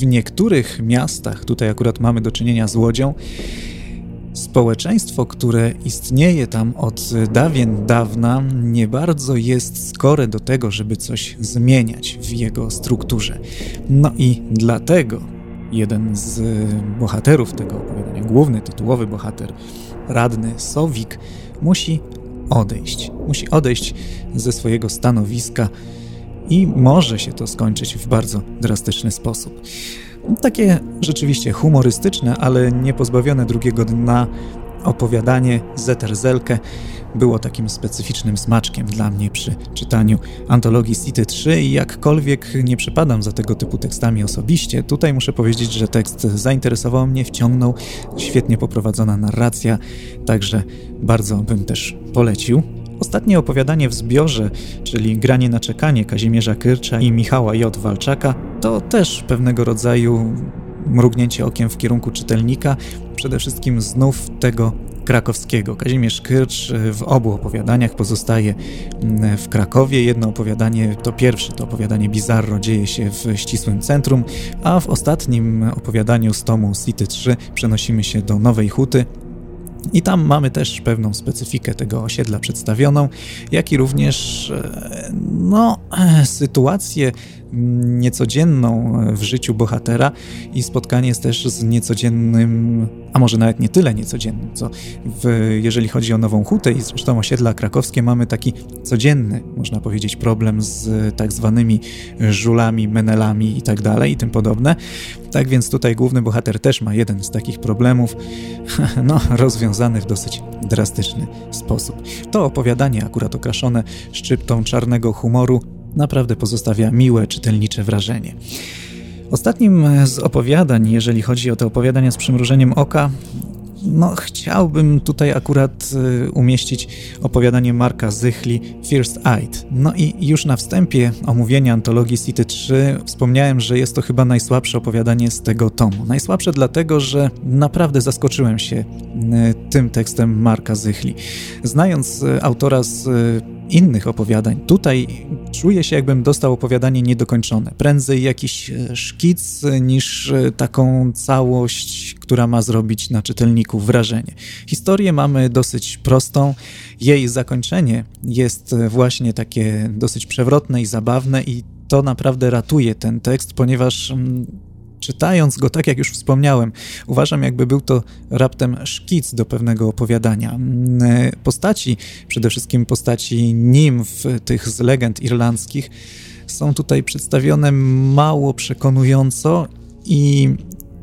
w niektórych miastach, tutaj akurat mamy do czynienia z Łodzią, Społeczeństwo, które istnieje tam od dawien dawna, nie bardzo jest skore do tego, żeby coś zmieniać w jego strukturze. No i dlatego jeden z bohaterów tego opowiadania, główny, tytułowy bohater, radny Sowik, musi odejść. Musi odejść ze swojego stanowiska i może się to skończyć w bardzo drastyczny sposób. Takie rzeczywiście humorystyczne, ale nie pozbawione drugiego dna opowiadanie Zeterzelke było takim specyficznym smaczkiem dla mnie przy czytaniu antologii City 3 i jakkolwiek nie przypadam za tego typu tekstami osobiście, tutaj muszę powiedzieć, że tekst zainteresował mnie, wciągnął, świetnie poprowadzona narracja, także bardzo bym też polecił. Ostatnie opowiadanie w zbiorze, czyli Granie na czekanie Kazimierza Kyrcza i Michała J. Walczaka, to też pewnego rodzaju mrugnięcie okiem w kierunku czytelnika, przede wszystkim znów tego krakowskiego. Kazimierz Kyrcz e, w obu opowiadaniach pozostaje mm, w Krakowie. Jedno opowiadanie, to pierwsze, to opowiadanie Bizarro dzieje się w ścisłym centrum, a w ostatnim opowiadaniu z tomu City 3 przenosimy się do Nowej Huty, i tam mamy też pewną specyfikę tego osiedla przedstawioną, jak i również e, no, e, sytuację niecodzienną w życiu bohatera i spotkanie jest też z niecodziennym, a może nawet nie tyle niecodziennym, co w, jeżeli chodzi o Nową Hutę i zresztą osiedla krakowskie mamy taki codzienny, można powiedzieć, problem z tak zwanymi żulami, menelami i tak dalej i tym podobne. Tak więc tutaj główny bohater też ma jeden z takich problemów, no rozwiązany w dosyć drastyczny sposób. To opowiadanie akurat okraszone szczyptą czarnego humoru naprawdę pozostawia miłe, czytelnicze wrażenie. Ostatnim z opowiadań, jeżeli chodzi o te opowiadania z przymrużeniem oka, no, chciałbym tutaj akurat y, umieścić opowiadanie Marka Zychli First Eyed. No i już na wstępie omówienia antologii City 3 wspomniałem, że jest to chyba najsłabsze opowiadanie z tego tomu. Najsłabsze dlatego, że naprawdę zaskoczyłem się y, tym tekstem Marka Zychli. Znając autora z innych opowiadań. Tutaj czuję się, jakbym dostał opowiadanie niedokończone. Prędzej jakiś e, szkic niż e, taką całość, która ma zrobić na czytelniku wrażenie. Historię mamy dosyć prostą. Jej zakończenie jest e, właśnie takie dosyć przewrotne i zabawne i to naprawdę ratuje ten tekst, ponieważ mm, czytając go, tak jak już wspomniałem, uważam, jakby był to raptem szkic do pewnego opowiadania. Mm, postaci, przede wszystkim postaci nimf, tych z legend irlandzkich, są tutaj przedstawione mało przekonująco i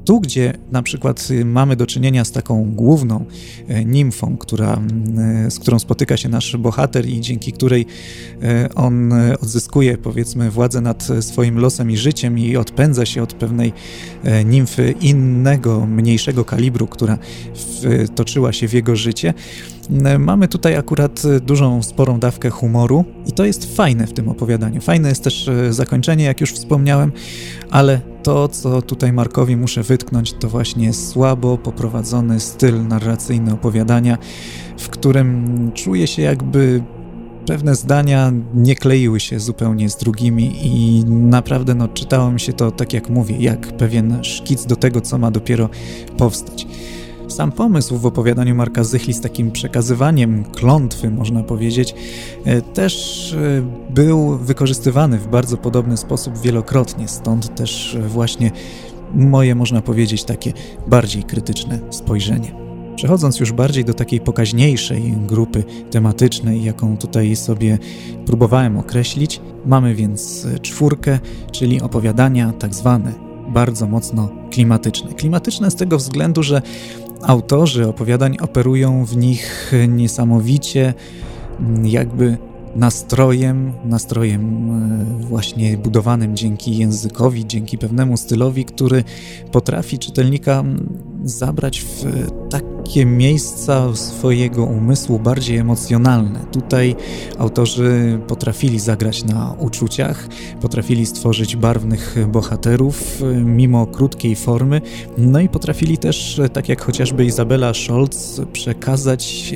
tu, gdzie na przykład y, mamy do czynienia z taką główną e, nimfą, która, mm, z którą spotyka się nasz bohater i dzięki której e, on e, odzyskuje, powiedzmy, władzę nad swoim losem i życiem i odpędza się od pewnej nimfy innego, mniejszego kalibru, która wtoczyła się w jego życie, Mamy tutaj akurat dużą, sporą dawkę humoru i to jest fajne w tym opowiadaniu. Fajne jest też zakończenie, jak już wspomniałem, ale to, co tutaj Markowi muszę wytknąć, to właśnie słabo poprowadzony styl narracyjny opowiadania, w którym czuję się jakby pewne zdania nie kleiły się zupełnie z drugimi i naprawdę no, czytało mi się to, tak jak mówię, jak pewien szkic do tego, co ma dopiero powstać. Sam pomysł w opowiadaniu Marka Zychli z takim przekazywaniem klątwy, można powiedzieć, e, też e, był wykorzystywany w bardzo podobny sposób wielokrotnie, stąd też e, właśnie moje, można powiedzieć, takie bardziej krytyczne spojrzenie. Przechodząc już bardziej do takiej pokaźniejszej grupy tematycznej, jaką tutaj sobie próbowałem określić, mamy więc czwórkę, czyli opowiadania tak zwane bardzo mocno klimatyczne. Klimatyczne z tego względu, że Autorzy opowiadań operują w nich niesamowicie, jakby nastrojem, nastrojem e, właśnie budowanym dzięki językowi, dzięki pewnemu stylowi, który potrafi czytelnika mm, zabrać w takie miejsca swojego umysłu bardziej emocjonalne. Tutaj autorzy potrafili zagrać na uczuciach, potrafili stworzyć barwnych bohaterów e, mimo krótkiej formy, no i potrafili też, e, tak jak chociażby Izabela Scholz, przekazać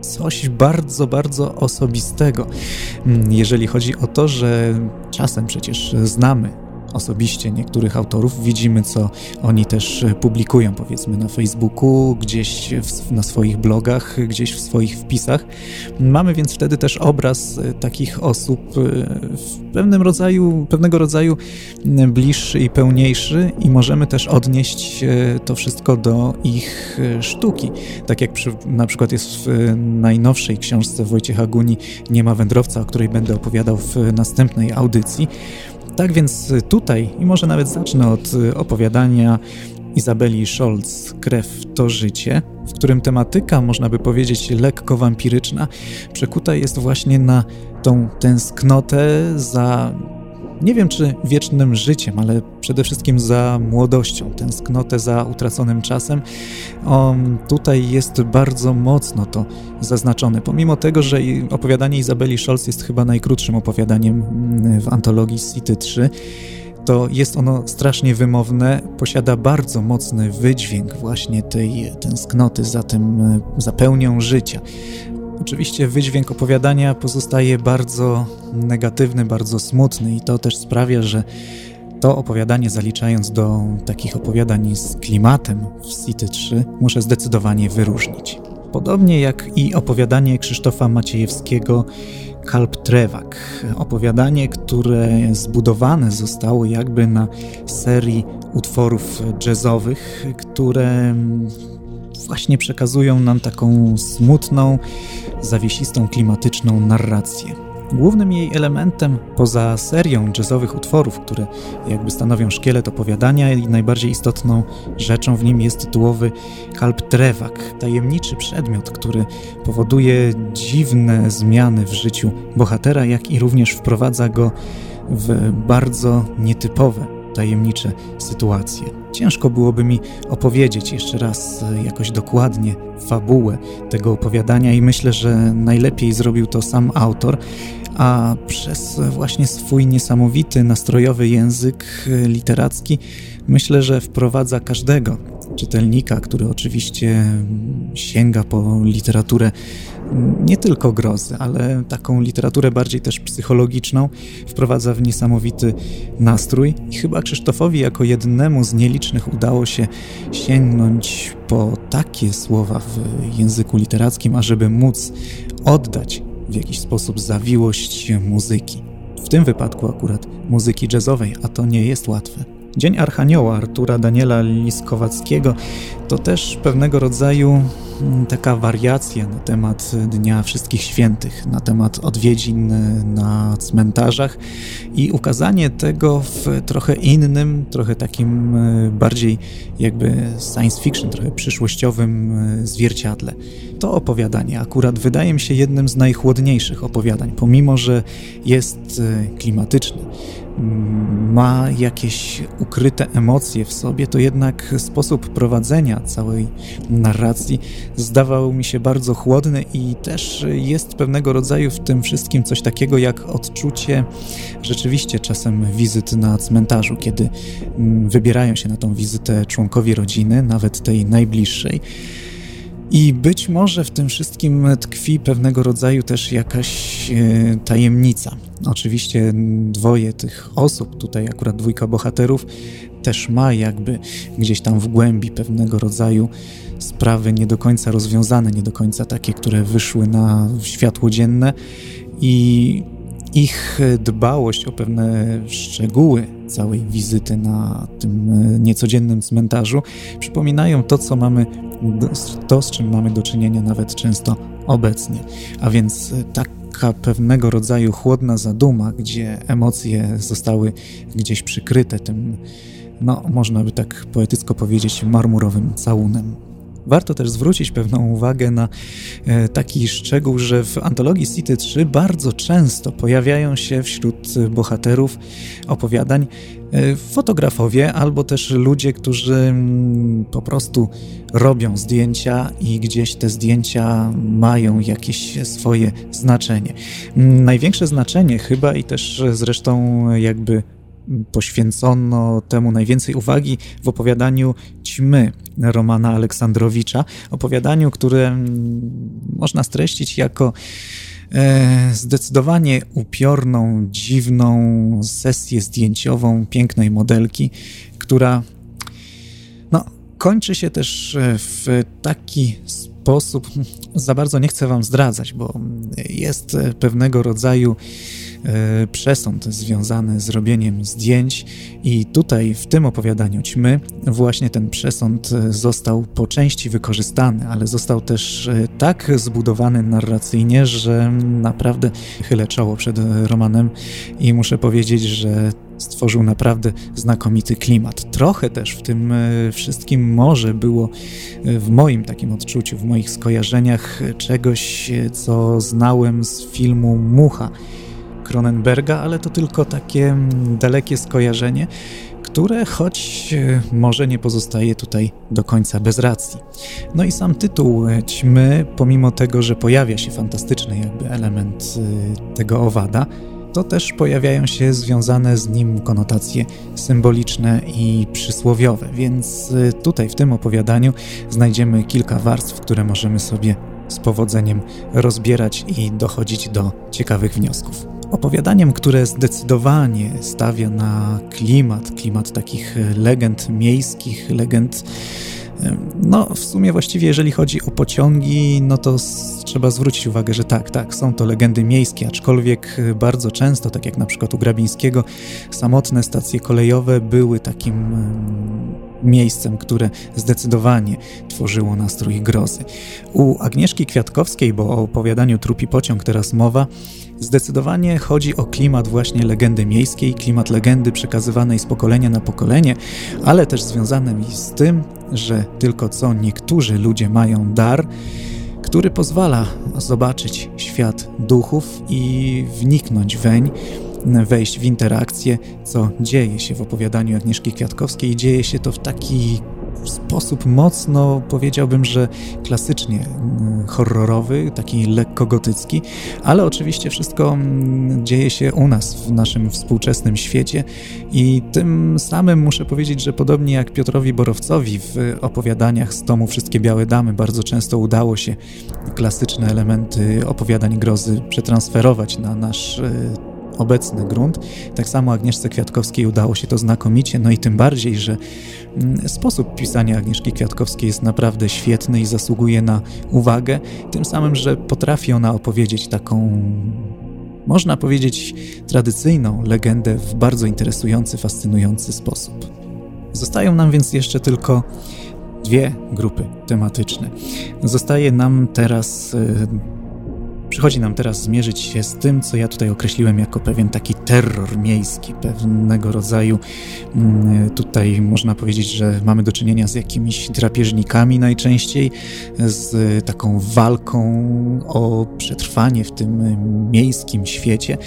coś bardzo, bardzo osobistego. Mm, jeżeli chodzi o to, że czasem przecież znamy osobiście niektórych autorów, widzimy co oni też publikują, powiedzmy na Facebooku, gdzieś w, na swoich blogach, gdzieś w swoich wpisach. Mamy więc wtedy też obraz e, takich osób e, w pewnym rodzaju, pewnego rodzaju bliższy i pełniejszy i możemy też odnieść e, to wszystko do ich sztuki. Tak jak przy, na przykład jest w najnowszej książce Wojciecha Guni Nie ma wędrowca, o której będę opowiadał w następnej audycji. Tak więc tutaj, i może nawet zacznę od y, opowiadania Izabeli Scholz Krew to życie, w którym tematyka, można by powiedzieć, lekko wampiryczna, przekuta jest właśnie na tą tęsknotę za nie wiem czy wiecznym życiem, ale przede wszystkim za młodością, tęsknotę za utraconym czasem. O, tutaj jest bardzo mocno to zaznaczone, pomimo tego, że opowiadanie Izabeli Scholz jest chyba najkrótszym opowiadaniem mm, w antologii City 3 to jest ono strasznie wymowne, posiada bardzo mocny wydźwięk właśnie tej tęsknoty za tym, e, za pełnią życia. Oczywiście wydźwięk opowiadania pozostaje bardzo negatywny, bardzo smutny i to też sprawia, że to opowiadanie zaliczając do takich opowiadań z klimatem w City 3 muszę zdecydowanie wyróżnić. Podobnie jak i opowiadanie Krzysztofa Maciejewskiego Kalb Trewak. Opowiadanie, które zbudowane zostało jakby na serii utworów jazzowych, które właśnie przekazują nam taką smutną, zawiesistą, klimatyczną narrację. Głównym jej elementem, poza serią jazzowych utworów, które jakby stanowią szkielet opowiadania i najbardziej istotną rzeczą w nim jest tytułowy kalb trewak, tajemniczy przedmiot, który powoduje dziwne zmiany w życiu bohatera, jak i również wprowadza go w bardzo nietypowe tajemnicze sytuacje. Ciężko byłoby mi opowiedzieć jeszcze raz e, jakoś dokładnie fabułę tego opowiadania i myślę, że najlepiej zrobił to sam autor, a przez właśnie swój niesamowity, nastrojowy język e, literacki myślę, że wprowadza każdego czytelnika, który oczywiście sięga po literaturę nie tylko grozy, ale taką literaturę bardziej też psychologiczną, wprowadza w niesamowity nastrój i chyba Krzysztofowi jako jednemu z nielicznych udało się sięgnąć po takie słowa w języku literackim, ażeby móc oddać w jakiś sposób zawiłość muzyki. W tym wypadku akurat muzyki jazzowej, a to nie jest łatwe. Dzień Archanioła Artura Daniela Liskowackiego to też pewnego rodzaju mm, taka wariacja na temat Dnia Wszystkich Świętych, na temat odwiedzin na cmentarzach i ukazanie tego w trochę innym, trochę takim e, bardziej jakby science fiction, trochę przyszłościowym e, zwierciadle. To opowiadanie akurat wydaje mi się jednym z najchłodniejszych opowiadań, pomimo że jest e, klimatyczny ma jakieś ukryte emocje w sobie, to jednak sposób prowadzenia całej narracji zdawał mi się bardzo chłodny i też jest pewnego rodzaju w tym wszystkim coś takiego jak odczucie rzeczywiście czasem wizyt na cmentarzu, kiedy mm, wybierają się na tą wizytę członkowie rodziny, nawet tej najbliższej. I być może w tym wszystkim tkwi pewnego rodzaju też jakaś e, tajemnica. Oczywiście dwoje tych osób, tutaj akurat dwójka bohaterów, też ma jakby gdzieś tam w głębi pewnego rodzaju sprawy nie do końca rozwiązane, nie do końca takie, które wyszły na światło dzienne i ich dbałość o pewne szczegóły całej wizyty na tym e, niecodziennym cmentarzu przypominają to, co mamy, to z czym mamy do czynienia nawet często obecnie. A więc e, taka pewnego rodzaju chłodna zaduma, gdzie emocje zostały gdzieś przykryte tym, no można by tak poetycko powiedzieć, marmurowym całunem. Warto też zwrócić pewną uwagę na e, taki szczegół, że w antologii City 3 bardzo często pojawiają się wśród bohaterów opowiadań e, fotografowie albo też ludzie, którzy mm, po prostu robią zdjęcia i gdzieś te zdjęcia mają jakieś swoje znaczenie. Mm, największe znaczenie chyba i też zresztą jakby poświęcono temu najwięcej uwagi w opowiadaniu Ćmy Romana Aleksandrowicza. Opowiadaniu, które mm, można streścić jako e, zdecydowanie upiorną, dziwną sesję zdjęciową pięknej modelki, która no, kończy się też e, w taki sposób, za bardzo nie chcę wam zdradzać, bo jest pewnego rodzaju E, przesąd związany z robieniem zdjęć i tutaj w tym opowiadaniu ćmy właśnie ten przesąd e, został po części wykorzystany, ale został też e, tak zbudowany narracyjnie, że naprawdę chylę czoło przed Romanem i muszę powiedzieć, że stworzył naprawdę znakomity klimat. Trochę też w tym e, wszystkim może było e, w moim takim odczuciu, w moich skojarzeniach czegoś, e, co znałem z filmu Mucha Cronenberga, ale to tylko takie mm, dalekie skojarzenie, które choć może nie pozostaje tutaj do końca bez racji. No i sam tytuł Ćmy, pomimo tego, że pojawia się fantastyczny jakby element tego owada, to też pojawiają się związane z nim konotacje symboliczne i przysłowiowe, więc tutaj w tym opowiadaniu znajdziemy kilka warstw, które możemy sobie z powodzeniem rozbierać i dochodzić do ciekawych wniosków. Opowiadaniem, które zdecydowanie stawia na klimat, klimat takich legend miejskich, legend no, w sumie właściwie, jeżeli chodzi o pociągi, no to trzeba zwrócić uwagę, że tak, tak, są to legendy miejskie, aczkolwiek e, bardzo często, tak jak na przykład u Grabińskiego, samotne stacje kolejowe były takim miejscem, które zdecydowanie tworzyło nastrój grozy. U Agnieszki Kwiatkowskiej, bo o opowiadaniu Trupi Pociąg teraz mowa, Zdecydowanie chodzi o klimat właśnie legendy miejskiej, klimat legendy przekazywanej z pokolenia na pokolenie, ale też związany z tym, że tylko co niektórzy ludzie mają dar, który pozwala zobaczyć świat duchów i wniknąć weń, wejść w interakcję, co dzieje się w opowiadaniu Agnieszki Kwiatkowskiej. Dzieje się to w taki sposób mocno, powiedziałbym, że klasycznie mm, horrorowy, taki lekko gotycki, ale oczywiście wszystko mm, dzieje się u nas, w naszym współczesnym świecie i tym samym muszę powiedzieć, że podobnie jak Piotrowi Borowcowi w opowiadaniach z tomu Wszystkie Białe Damy bardzo często udało się klasyczne elementy opowiadań grozy przetransferować na nasz e, obecny grunt. Tak samo Agnieszce Kwiatkowskiej udało się to znakomicie, no i tym bardziej, że mm, sposób pisania Agnieszki Kwiatkowskiej jest naprawdę świetny i zasługuje na uwagę, tym samym, że potrafi ona opowiedzieć taką można powiedzieć, tradycyjną legendę w bardzo interesujący, fascynujący sposób. Zostają nam więc jeszcze tylko dwie grupy tematyczne. Zostaje nam teraz y, Przychodzi nam teraz zmierzyć się z tym, co ja tutaj określiłem jako pewien taki terror miejski, pewnego rodzaju mm, tutaj można powiedzieć, że mamy do czynienia z jakimiś drapieżnikami najczęściej, z taką walką o przetrwanie w tym miejskim świecie.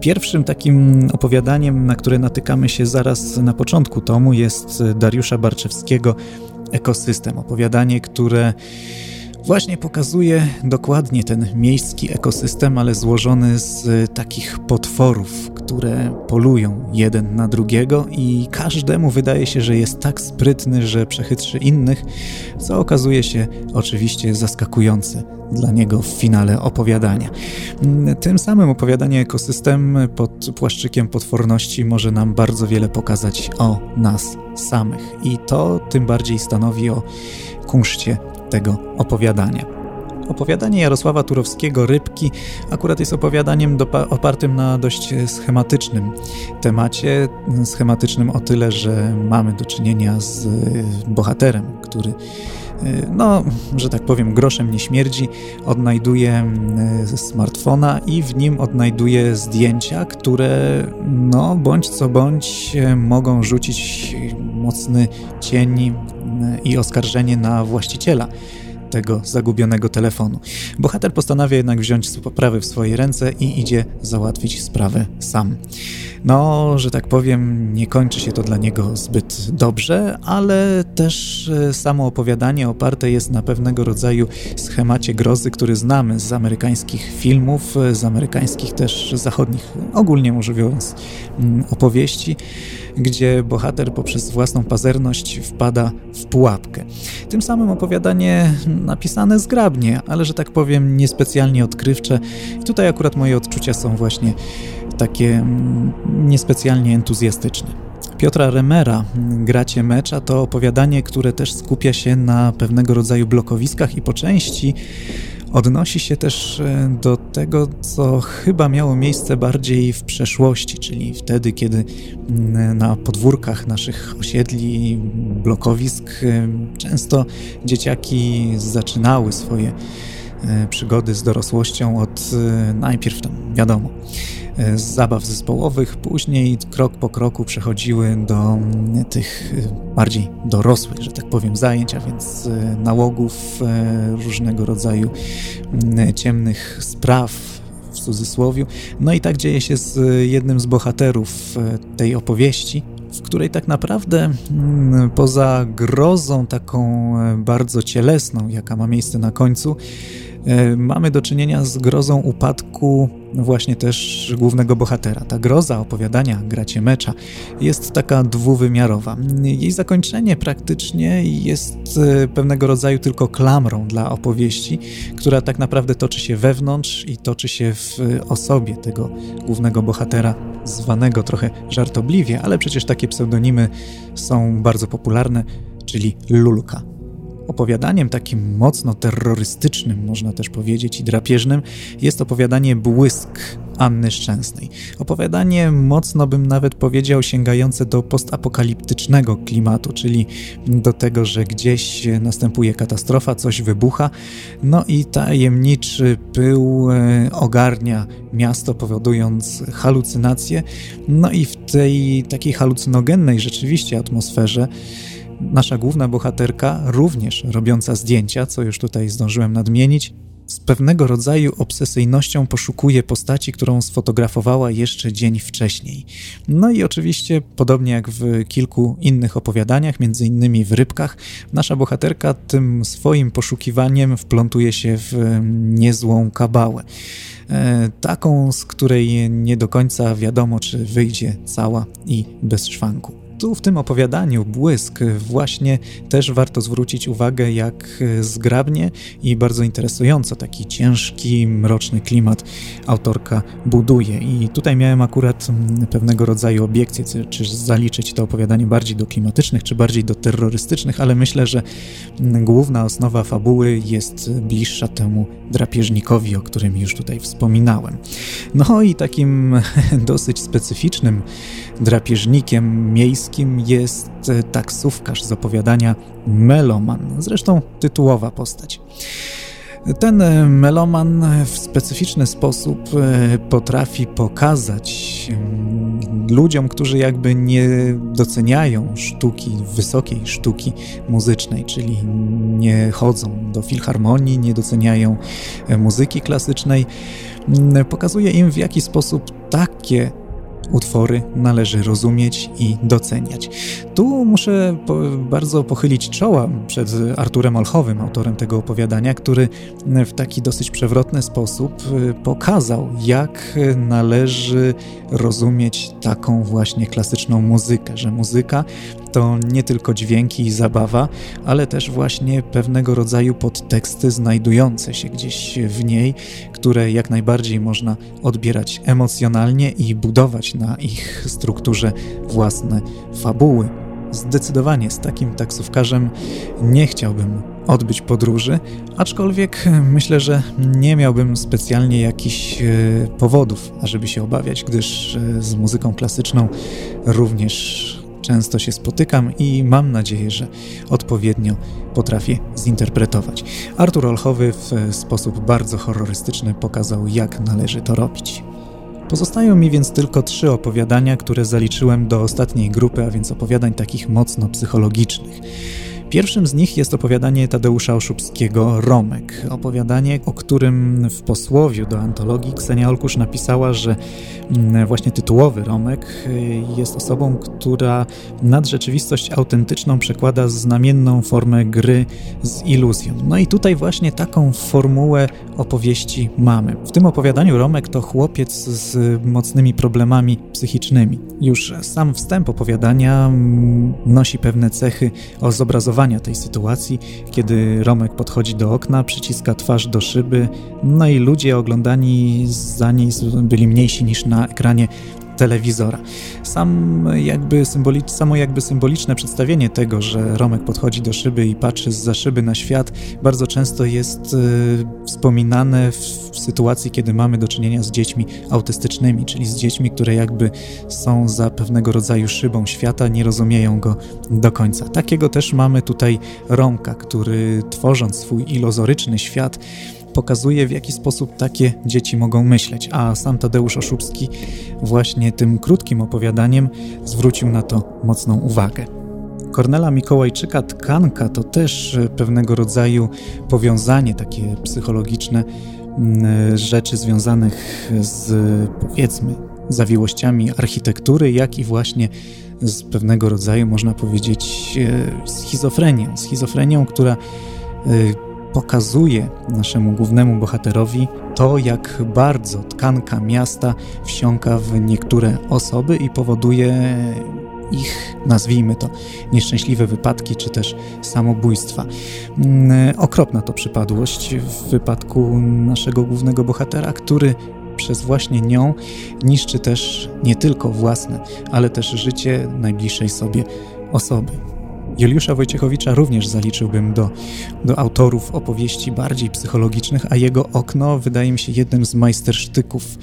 Pierwszym takim opowiadaniem, na które natykamy się zaraz na początku tomu jest Dariusza Barczewskiego Ekosystem. Opowiadanie, które właśnie pokazuje dokładnie ten miejski ekosystem, ale złożony z takich potworów, które polują jeden na drugiego i każdemu wydaje się, że jest tak sprytny, że przechytrzy innych, co okazuje się oczywiście zaskakujące dla niego w finale opowiadania. Tym samym opowiadanie ekosystem pod płaszczykiem potworności może nam bardzo wiele pokazać o nas samych i to tym bardziej stanowi o kunszcie tego opowiadania. Opowiadanie Jarosława Turowskiego Rybki akurat jest opowiadaniem opartym na dość schematycznym temacie. Schematycznym o tyle, że mamy do czynienia z bohaterem, który no, że tak powiem, groszem nie śmierdzi, odnajduje smartfona i w nim odnajduje zdjęcia, które, no, bądź co bądź, mogą rzucić mocny cień i oskarżenie na właściciela tego zagubionego telefonu. Bohater postanawia jednak wziąć sprawy w swoje ręce i idzie załatwić sprawę sam. No, że tak powiem, nie kończy się to dla niego zbyt dobrze, ale też e, samo opowiadanie oparte jest na pewnego rodzaju schemacie grozy, który znamy z amerykańskich filmów, z amerykańskich też zachodnich, ogólnie mówiąc, mm, opowieści gdzie bohater poprzez własną pazerność wpada w pułapkę. Tym samym opowiadanie napisane zgrabnie, ale że tak powiem niespecjalnie odkrywcze. I tutaj akurat moje odczucia są właśnie takie mm, niespecjalnie entuzjastyczne. Piotra Remera, Gracie Mecza, to opowiadanie, które też skupia się na pewnego rodzaju blokowiskach i po części odnosi się też e, do tego, co chyba miało miejsce bardziej w przeszłości, czyli wtedy, kiedy mm, na podwórkach naszych osiedli, blokowisk, e, często dzieciaki zaczynały swoje e, przygody z dorosłością od najpierw tam, wiadomo, z zabaw zespołowych, później krok po kroku przechodziły do tych bardziej dorosłych, że tak powiem, zajęć, a więc nałogów, różnego rodzaju ciemnych spraw, w cudzysłowie. No i tak dzieje się z jednym z bohaterów tej opowieści, w której tak naprawdę poza grozą taką e, bardzo cielesną, jaka ma miejsce na końcu, e, mamy do czynienia z grozą upadku właśnie też głównego bohatera. Ta groza opowiadania Gracie Mecza jest taka dwuwymiarowa. Jej zakończenie praktycznie jest e, pewnego rodzaju tylko klamrą dla opowieści, która tak naprawdę toczy się wewnątrz i toczy się w osobie tego głównego bohatera, zwanego trochę żartobliwie, ale przecież takie pseudonimy są bardzo popularne, czyli Lulka. Opowiadaniem takim mocno terrorystycznym, można też powiedzieć, i drapieżnym jest opowiadanie Błysk Anny Szczęsnej. Opowiadanie mocno bym nawet powiedział sięgające do postapokaliptycznego klimatu, czyli do tego, że gdzieś następuje katastrofa, coś wybucha, no i tajemniczy pył e, ogarnia miasto, powodując halucynacje, no i w tej takiej halucynogennej rzeczywiście atmosferze nasza główna bohaterka, również robiąca zdjęcia, co już tutaj zdążyłem nadmienić, z pewnego rodzaju obsesyjnością poszukuje postaci, którą sfotografowała jeszcze dzień wcześniej. No i oczywiście, podobnie jak w kilku innych opowiadaniach, między innymi w Rybkach, nasza bohaterka tym swoim poszukiwaniem wplątuje się w niezłą kabałę. E, taką, z której nie do końca wiadomo, czy wyjdzie cała i bez szwanku. Tu w tym opowiadaniu Błysk właśnie też warto zwrócić uwagę, jak zgrabnie i bardzo interesująco taki ciężki, mroczny klimat autorka buduje. I tutaj miałem akurat pewnego rodzaju obiekcje, czy zaliczyć to opowiadanie bardziej do klimatycznych, czy bardziej do terrorystycznych, ale myślę, że główna osnowa fabuły jest bliższa temu drapieżnikowi, o którym już tutaj wspominałem. No i takim dosyć specyficznym drapieżnikiem jest e, taksówkarz z opowiadania Meloman, zresztą tytułowa postać. Ten e, meloman w specyficzny sposób e, potrafi pokazać ludziom, którzy jakby nie doceniają sztuki, wysokiej sztuki muzycznej, czyli nie chodzą do filharmonii, nie doceniają muzyki klasycznej, pokazuje im w jaki sposób takie utwory należy rozumieć i doceniać. Tu muszę po, bardzo pochylić czoła przed Arturem Olchowym, autorem tego opowiadania, który w taki dosyć przewrotny sposób y, pokazał, jak należy rozumieć taką właśnie klasyczną muzykę, że muzyka to nie tylko dźwięki i zabawa, ale też właśnie pewnego rodzaju podteksty znajdujące się gdzieś w niej, które jak najbardziej można odbierać emocjonalnie i budować na ich strukturze własne fabuły. Zdecydowanie z takim taksówkarzem nie chciałbym odbyć podróży, aczkolwiek myślę, że nie miałbym specjalnie jakichś e, powodów, ażeby się obawiać, gdyż e, z muzyką klasyczną również często się spotykam i mam nadzieję, że odpowiednio potrafię zinterpretować. Artur Olchowy w sposób bardzo horrorystyczny pokazał, jak należy to robić. Pozostają mi więc tylko trzy opowiadania, które zaliczyłem do ostatniej grupy, a więc opowiadań takich mocno psychologicznych. Pierwszym z nich jest opowiadanie Tadeusza Oszubskiego Romek. Opowiadanie, o którym w posłowiu do antologii Ksenia Olkusz napisała, że mm, właśnie tytułowy Romek y, jest osobą, która nad rzeczywistość autentyczną przekłada znamienną formę gry z iluzją. No i tutaj właśnie taką formułę opowieści mamy. W tym opowiadaniu Romek to chłopiec z mocnymi problemami psychicznymi. Już sam wstęp opowiadania mm, nosi pewne cechy o zobrazowanie tej sytuacji, kiedy Romek podchodzi do okna, przyciska twarz do szyby, no i ludzie oglądani za niej byli mniejsi niż na ekranie telewizora. Sam jakby samo jakby symboliczne przedstawienie tego, że Romek podchodzi do szyby i patrzy za szyby na świat, bardzo często jest y, wspominane w, w sytuacji, kiedy mamy do czynienia z dziećmi autystycznymi, czyli z dziećmi, które jakby są za pewnego rodzaju szybą świata, nie rozumieją go do końca. Takiego też mamy tutaj Romka, który tworząc swój ilozoryczny świat, pokazuje, w jaki sposób takie dzieci mogą myśleć, a sam Tadeusz Oszubski właśnie tym krótkim opowiadaniem zwrócił na to mocną uwagę. Kornela Mikołajczyka Tkanka to też pewnego rodzaju powiązanie takie psychologiczne mm, rzeczy związanych z powiedzmy zawiłościami architektury, jak i właśnie z pewnego rodzaju, można powiedzieć, e, schizofrenią. Schizofrenią, która e, pokazuje naszemu głównemu bohaterowi to, jak bardzo tkanka miasta wsiąka w niektóre osoby i powoduje ich, nazwijmy to, nieszczęśliwe wypadki czy też samobójstwa. Mm, okropna to przypadłość w wypadku naszego głównego bohatera, który przez właśnie nią niszczy też nie tylko własne, ale też życie najbliższej sobie osoby. Juliusza Wojciechowicza również zaliczyłbym do, do autorów opowieści bardziej psychologicznych, a jego okno wydaje mi się jednym z majstersztyków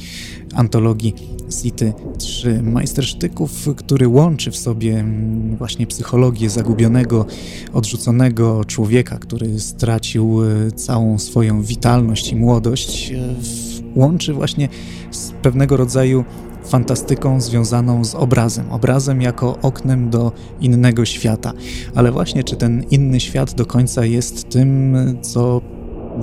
antologii City 3. Majstersztyków, który łączy w sobie mm, właśnie psychologię zagubionego, odrzuconego człowieka, który stracił e, całą swoją witalność i młodość, e, łączy właśnie z pewnego rodzaju fantastyką związaną z obrazem. Obrazem jako oknem do innego świata. Ale właśnie, czy ten inny świat do końca jest tym, co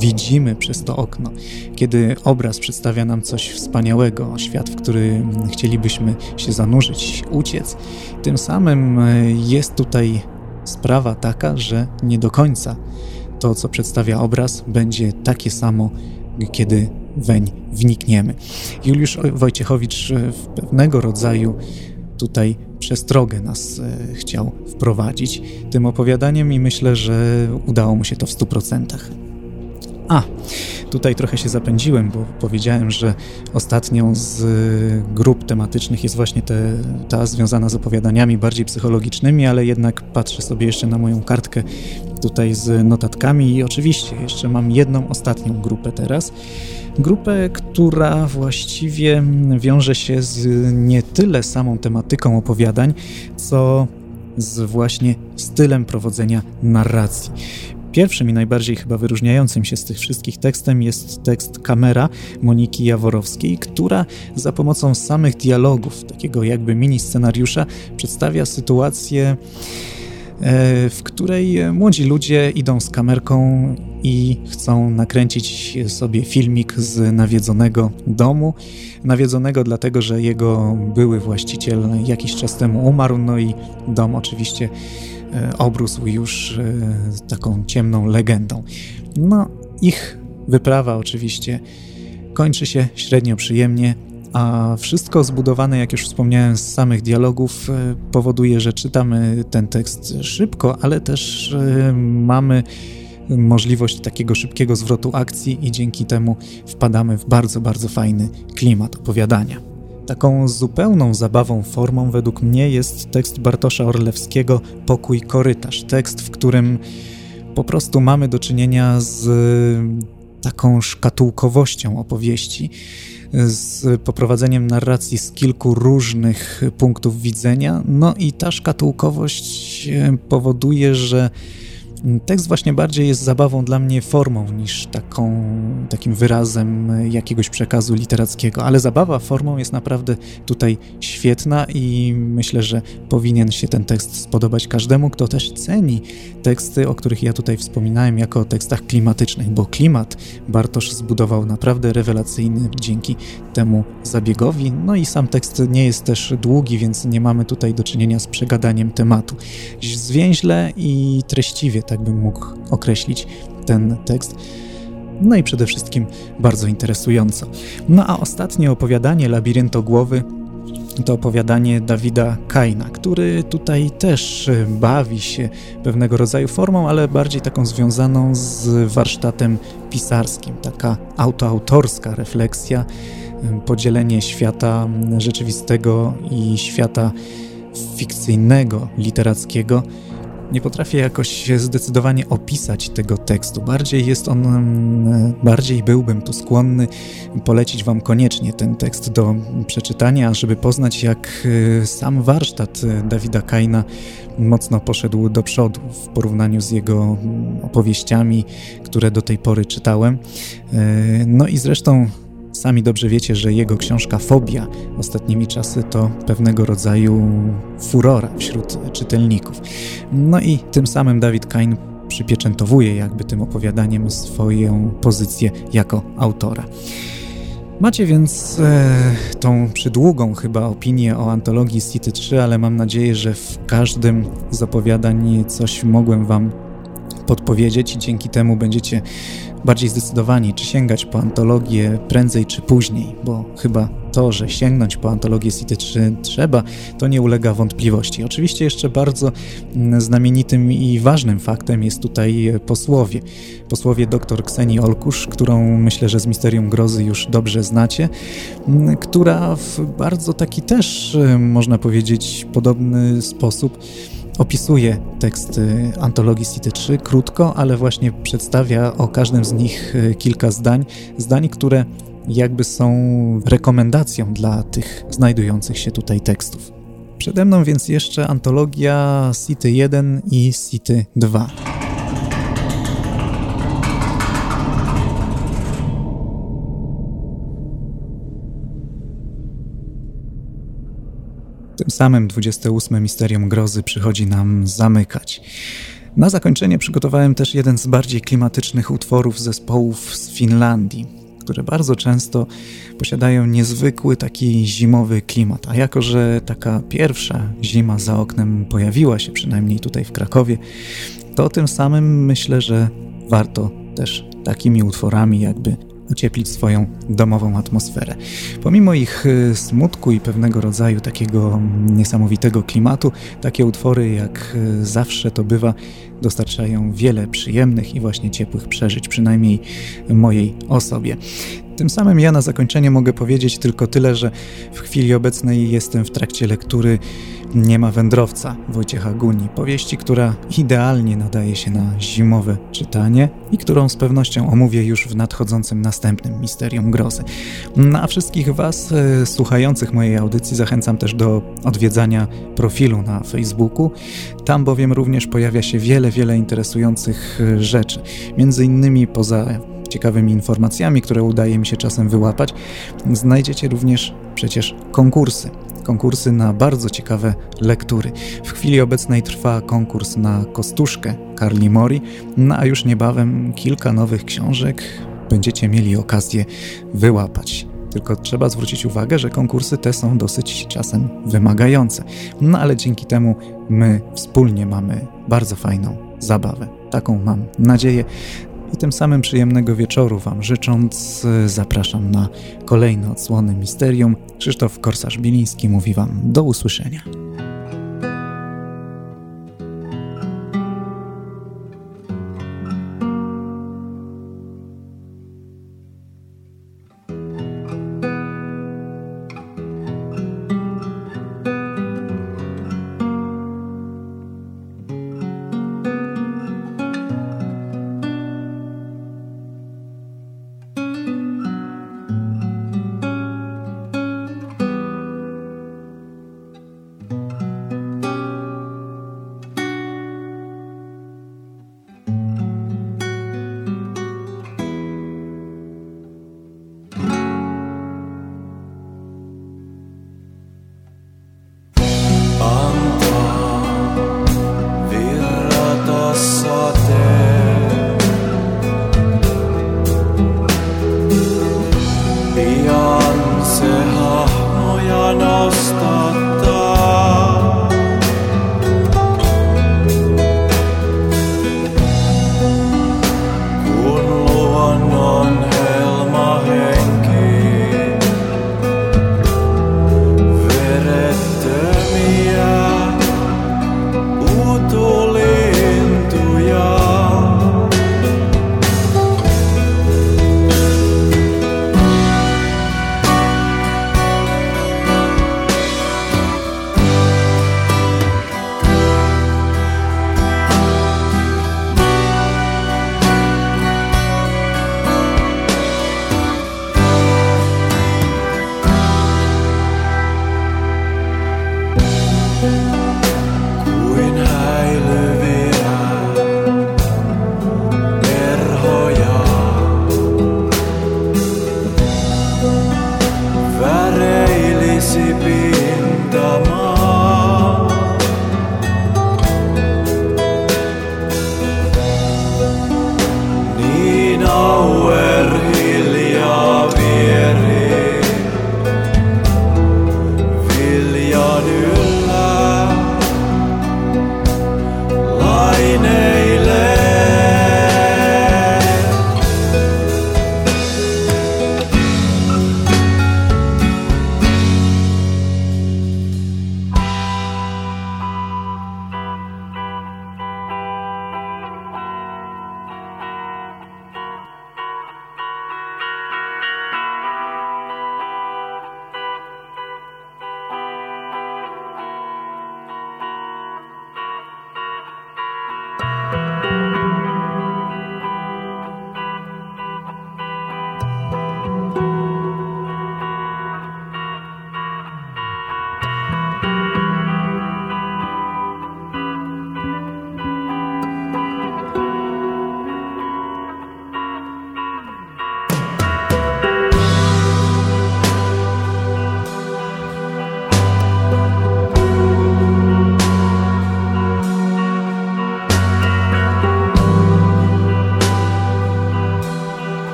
widzimy przez to okno. Kiedy obraz przedstawia nam coś wspaniałego, świat, w który chcielibyśmy się zanurzyć, uciec, tym samym e, jest tutaj sprawa taka, że nie do końca to, co przedstawia obraz, będzie takie samo, kiedy weń wnikniemy. Juliusz Wojciechowicz e, w pewnego rodzaju tutaj przestrogę nas e, chciał wprowadzić tym opowiadaniem i myślę, że udało mu się to w stu procentach. A, tutaj trochę się zapędziłem, bo powiedziałem, że ostatnią z grup tematycznych jest właśnie te, ta związana z opowiadaniami bardziej psychologicznymi, ale jednak patrzę sobie jeszcze na moją kartkę tutaj z notatkami i oczywiście jeszcze mam jedną ostatnią grupę teraz. Grupę, która właściwie wiąże się z nie tyle samą tematyką opowiadań, co z właśnie stylem prowadzenia narracji. Pierwszym i najbardziej chyba wyróżniającym się z tych wszystkich tekstem jest tekst Kamera Moniki Jaworowskiej, która za pomocą samych dialogów, takiego jakby mini scenariusza, przedstawia sytuację E, w której młodzi ludzie idą z kamerką i chcą nakręcić sobie filmik z nawiedzonego domu. Nawiedzonego dlatego, że jego były właściciel jakiś czas temu umarł, no i dom oczywiście e, obrósł już e, taką ciemną legendą. No, ich wyprawa oczywiście kończy się średnio przyjemnie, a wszystko zbudowane, jak już wspomniałem, z samych dialogów e, powoduje, że czytamy ten tekst szybko, ale też mamy możliwość takiego szybkiego zwrotu akcji i dzięki temu wpadamy w bardzo, bardzo fajny klimat opowiadania. Taką zupełną zabawą formą według mnie jest tekst Bartosza Orlewskiego Pokój korytarz. Tekst, w którym po prostu mamy do czynienia z taką szkatułkowością opowieści z poprowadzeniem narracji z kilku różnych punktów widzenia. No i ta szkatułkowość e, powoduje, że Tekst właśnie bardziej jest zabawą dla mnie formą niż taką, takim wyrazem jakiegoś przekazu literackiego, ale zabawa formą jest naprawdę tutaj świetna i myślę, że powinien się ten tekst spodobać każdemu, kto też ceni teksty, o których ja tutaj wspominałem, jako o tekstach klimatycznych, bo klimat Bartosz zbudował naprawdę rewelacyjny dzięki temu zabiegowi. No i sam tekst nie jest też długi, więc nie mamy tutaj do czynienia z przegadaniem tematu. Zwięźle i treściwie tak bym mógł określić ten tekst. No i przede wszystkim bardzo interesująco. No a ostatnie opowiadanie Labiryntogłowy to opowiadanie Dawida Kaina, który tutaj też bawi się pewnego rodzaju formą, ale bardziej taką związaną z warsztatem pisarskim. Taka autoautorska refleksja, podzielenie świata rzeczywistego i świata fikcyjnego, literackiego nie potrafię jakoś zdecydowanie opisać tego tekstu. Bardziej jest on, mm, bardziej byłbym tu skłonny polecić Wam koniecznie ten tekst do przeczytania, żeby poznać, jak y, sam warsztat Dawida Kaina mocno poszedł do przodu w porównaniu z jego mm, opowieściami, które do tej pory czytałem. Y, no i zresztą Sami dobrze wiecie, że jego książka Fobia ostatnimi czasy to pewnego rodzaju furora wśród czytelników. No i tym samym Dawid Kain przypieczętowuje jakby tym opowiadaniem swoją pozycję jako autora. Macie więc e, tą przydługą chyba opinię o antologii City 3, ale mam nadzieję, że w każdym z opowiadań coś mogłem Wam podpowiedzieć i dzięki temu będziecie bardziej zdecydowani, czy sięgać po antologię prędzej czy później, bo chyba to, że sięgnąć po antologię City 3 trzeba, to nie ulega wątpliwości. Oczywiście jeszcze bardzo mm, znamienitym i ważnym faktem jest tutaj posłowie. Posłowie dr Ksenii Olkusz, którą myślę, że z Misterium Grozy już dobrze znacie, mm, która w bardzo taki też, y, można powiedzieć, podobny sposób opisuje teksty antologii City 3 krótko, ale właśnie przedstawia o każdym z nich e, kilka zdań, zdań, które jakby są rekomendacją dla tych znajdujących się tutaj tekstów. Przede mną więc jeszcze antologia City 1 i City 2. Tym samym 28 Misterium Grozy przychodzi nam zamykać. Na zakończenie przygotowałem też jeden z bardziej klimatycznych utworów zespołów z Finlandii, które bardzo często posiadają niezwykły taki zimowy klimat. A jako, że taka pierwsza zima za oknem pojawiła się przynajmniej tutaj w Krakowie, to tym samym myślę, że warto też takimi utworami jakby ocieplić swoją domową atmosferę. Pomimo ich y, smutku i pewnego rodzaju takiego niesamowitego klimatu, takie utwory jak y, zawsze to bywa dostarczają wiele przyjemnych i właśnie ciepłych przeżyć, przynajmniej mojej osobie. Tym samym ja na zakończenie mogę powiedzieć tylko tyle, że w chwili obecnej jestem w trakcie lektury Nie ma wędrowca Wojciecha Guni, powieści, która idealnie nadaje się na zimowe czytanie i którą z pewnością omówię już w nadchodzącym następnym Misterium Grozy. A wszystkich Was e, słuchających mojej audycji zachęcam też do odwiedzania profilu na Facebooku. Tam bowiem również pojawia się wiele, wiele interesujących e, rzeczy. Między innymi poza ciekawymi informacjami, które udaje mi się czasem wyłapać, znajdziecie również przecież konkursy. Konkursy na bardzo ciekawe lektury. W chwili obecnej trwa konkurs na Kostuszkę Carli Mori, no a już niebawem kilka nowych książek będziecie mieli okazję wyłapać. Tylko trzeba zwrócić uwagę, że konkursy te są dosyć czasem wymagające. No ale dzięki temu my wspólnie mamy bardzo fajną zabawę. Taką mam nadzieję. I tym samym przyjemnego wieczoru Wam życząc, zapraszam na kolejne odsłony Misterium. Krzysztof Korsarz-Biliński mówi Wam do usłyszenia.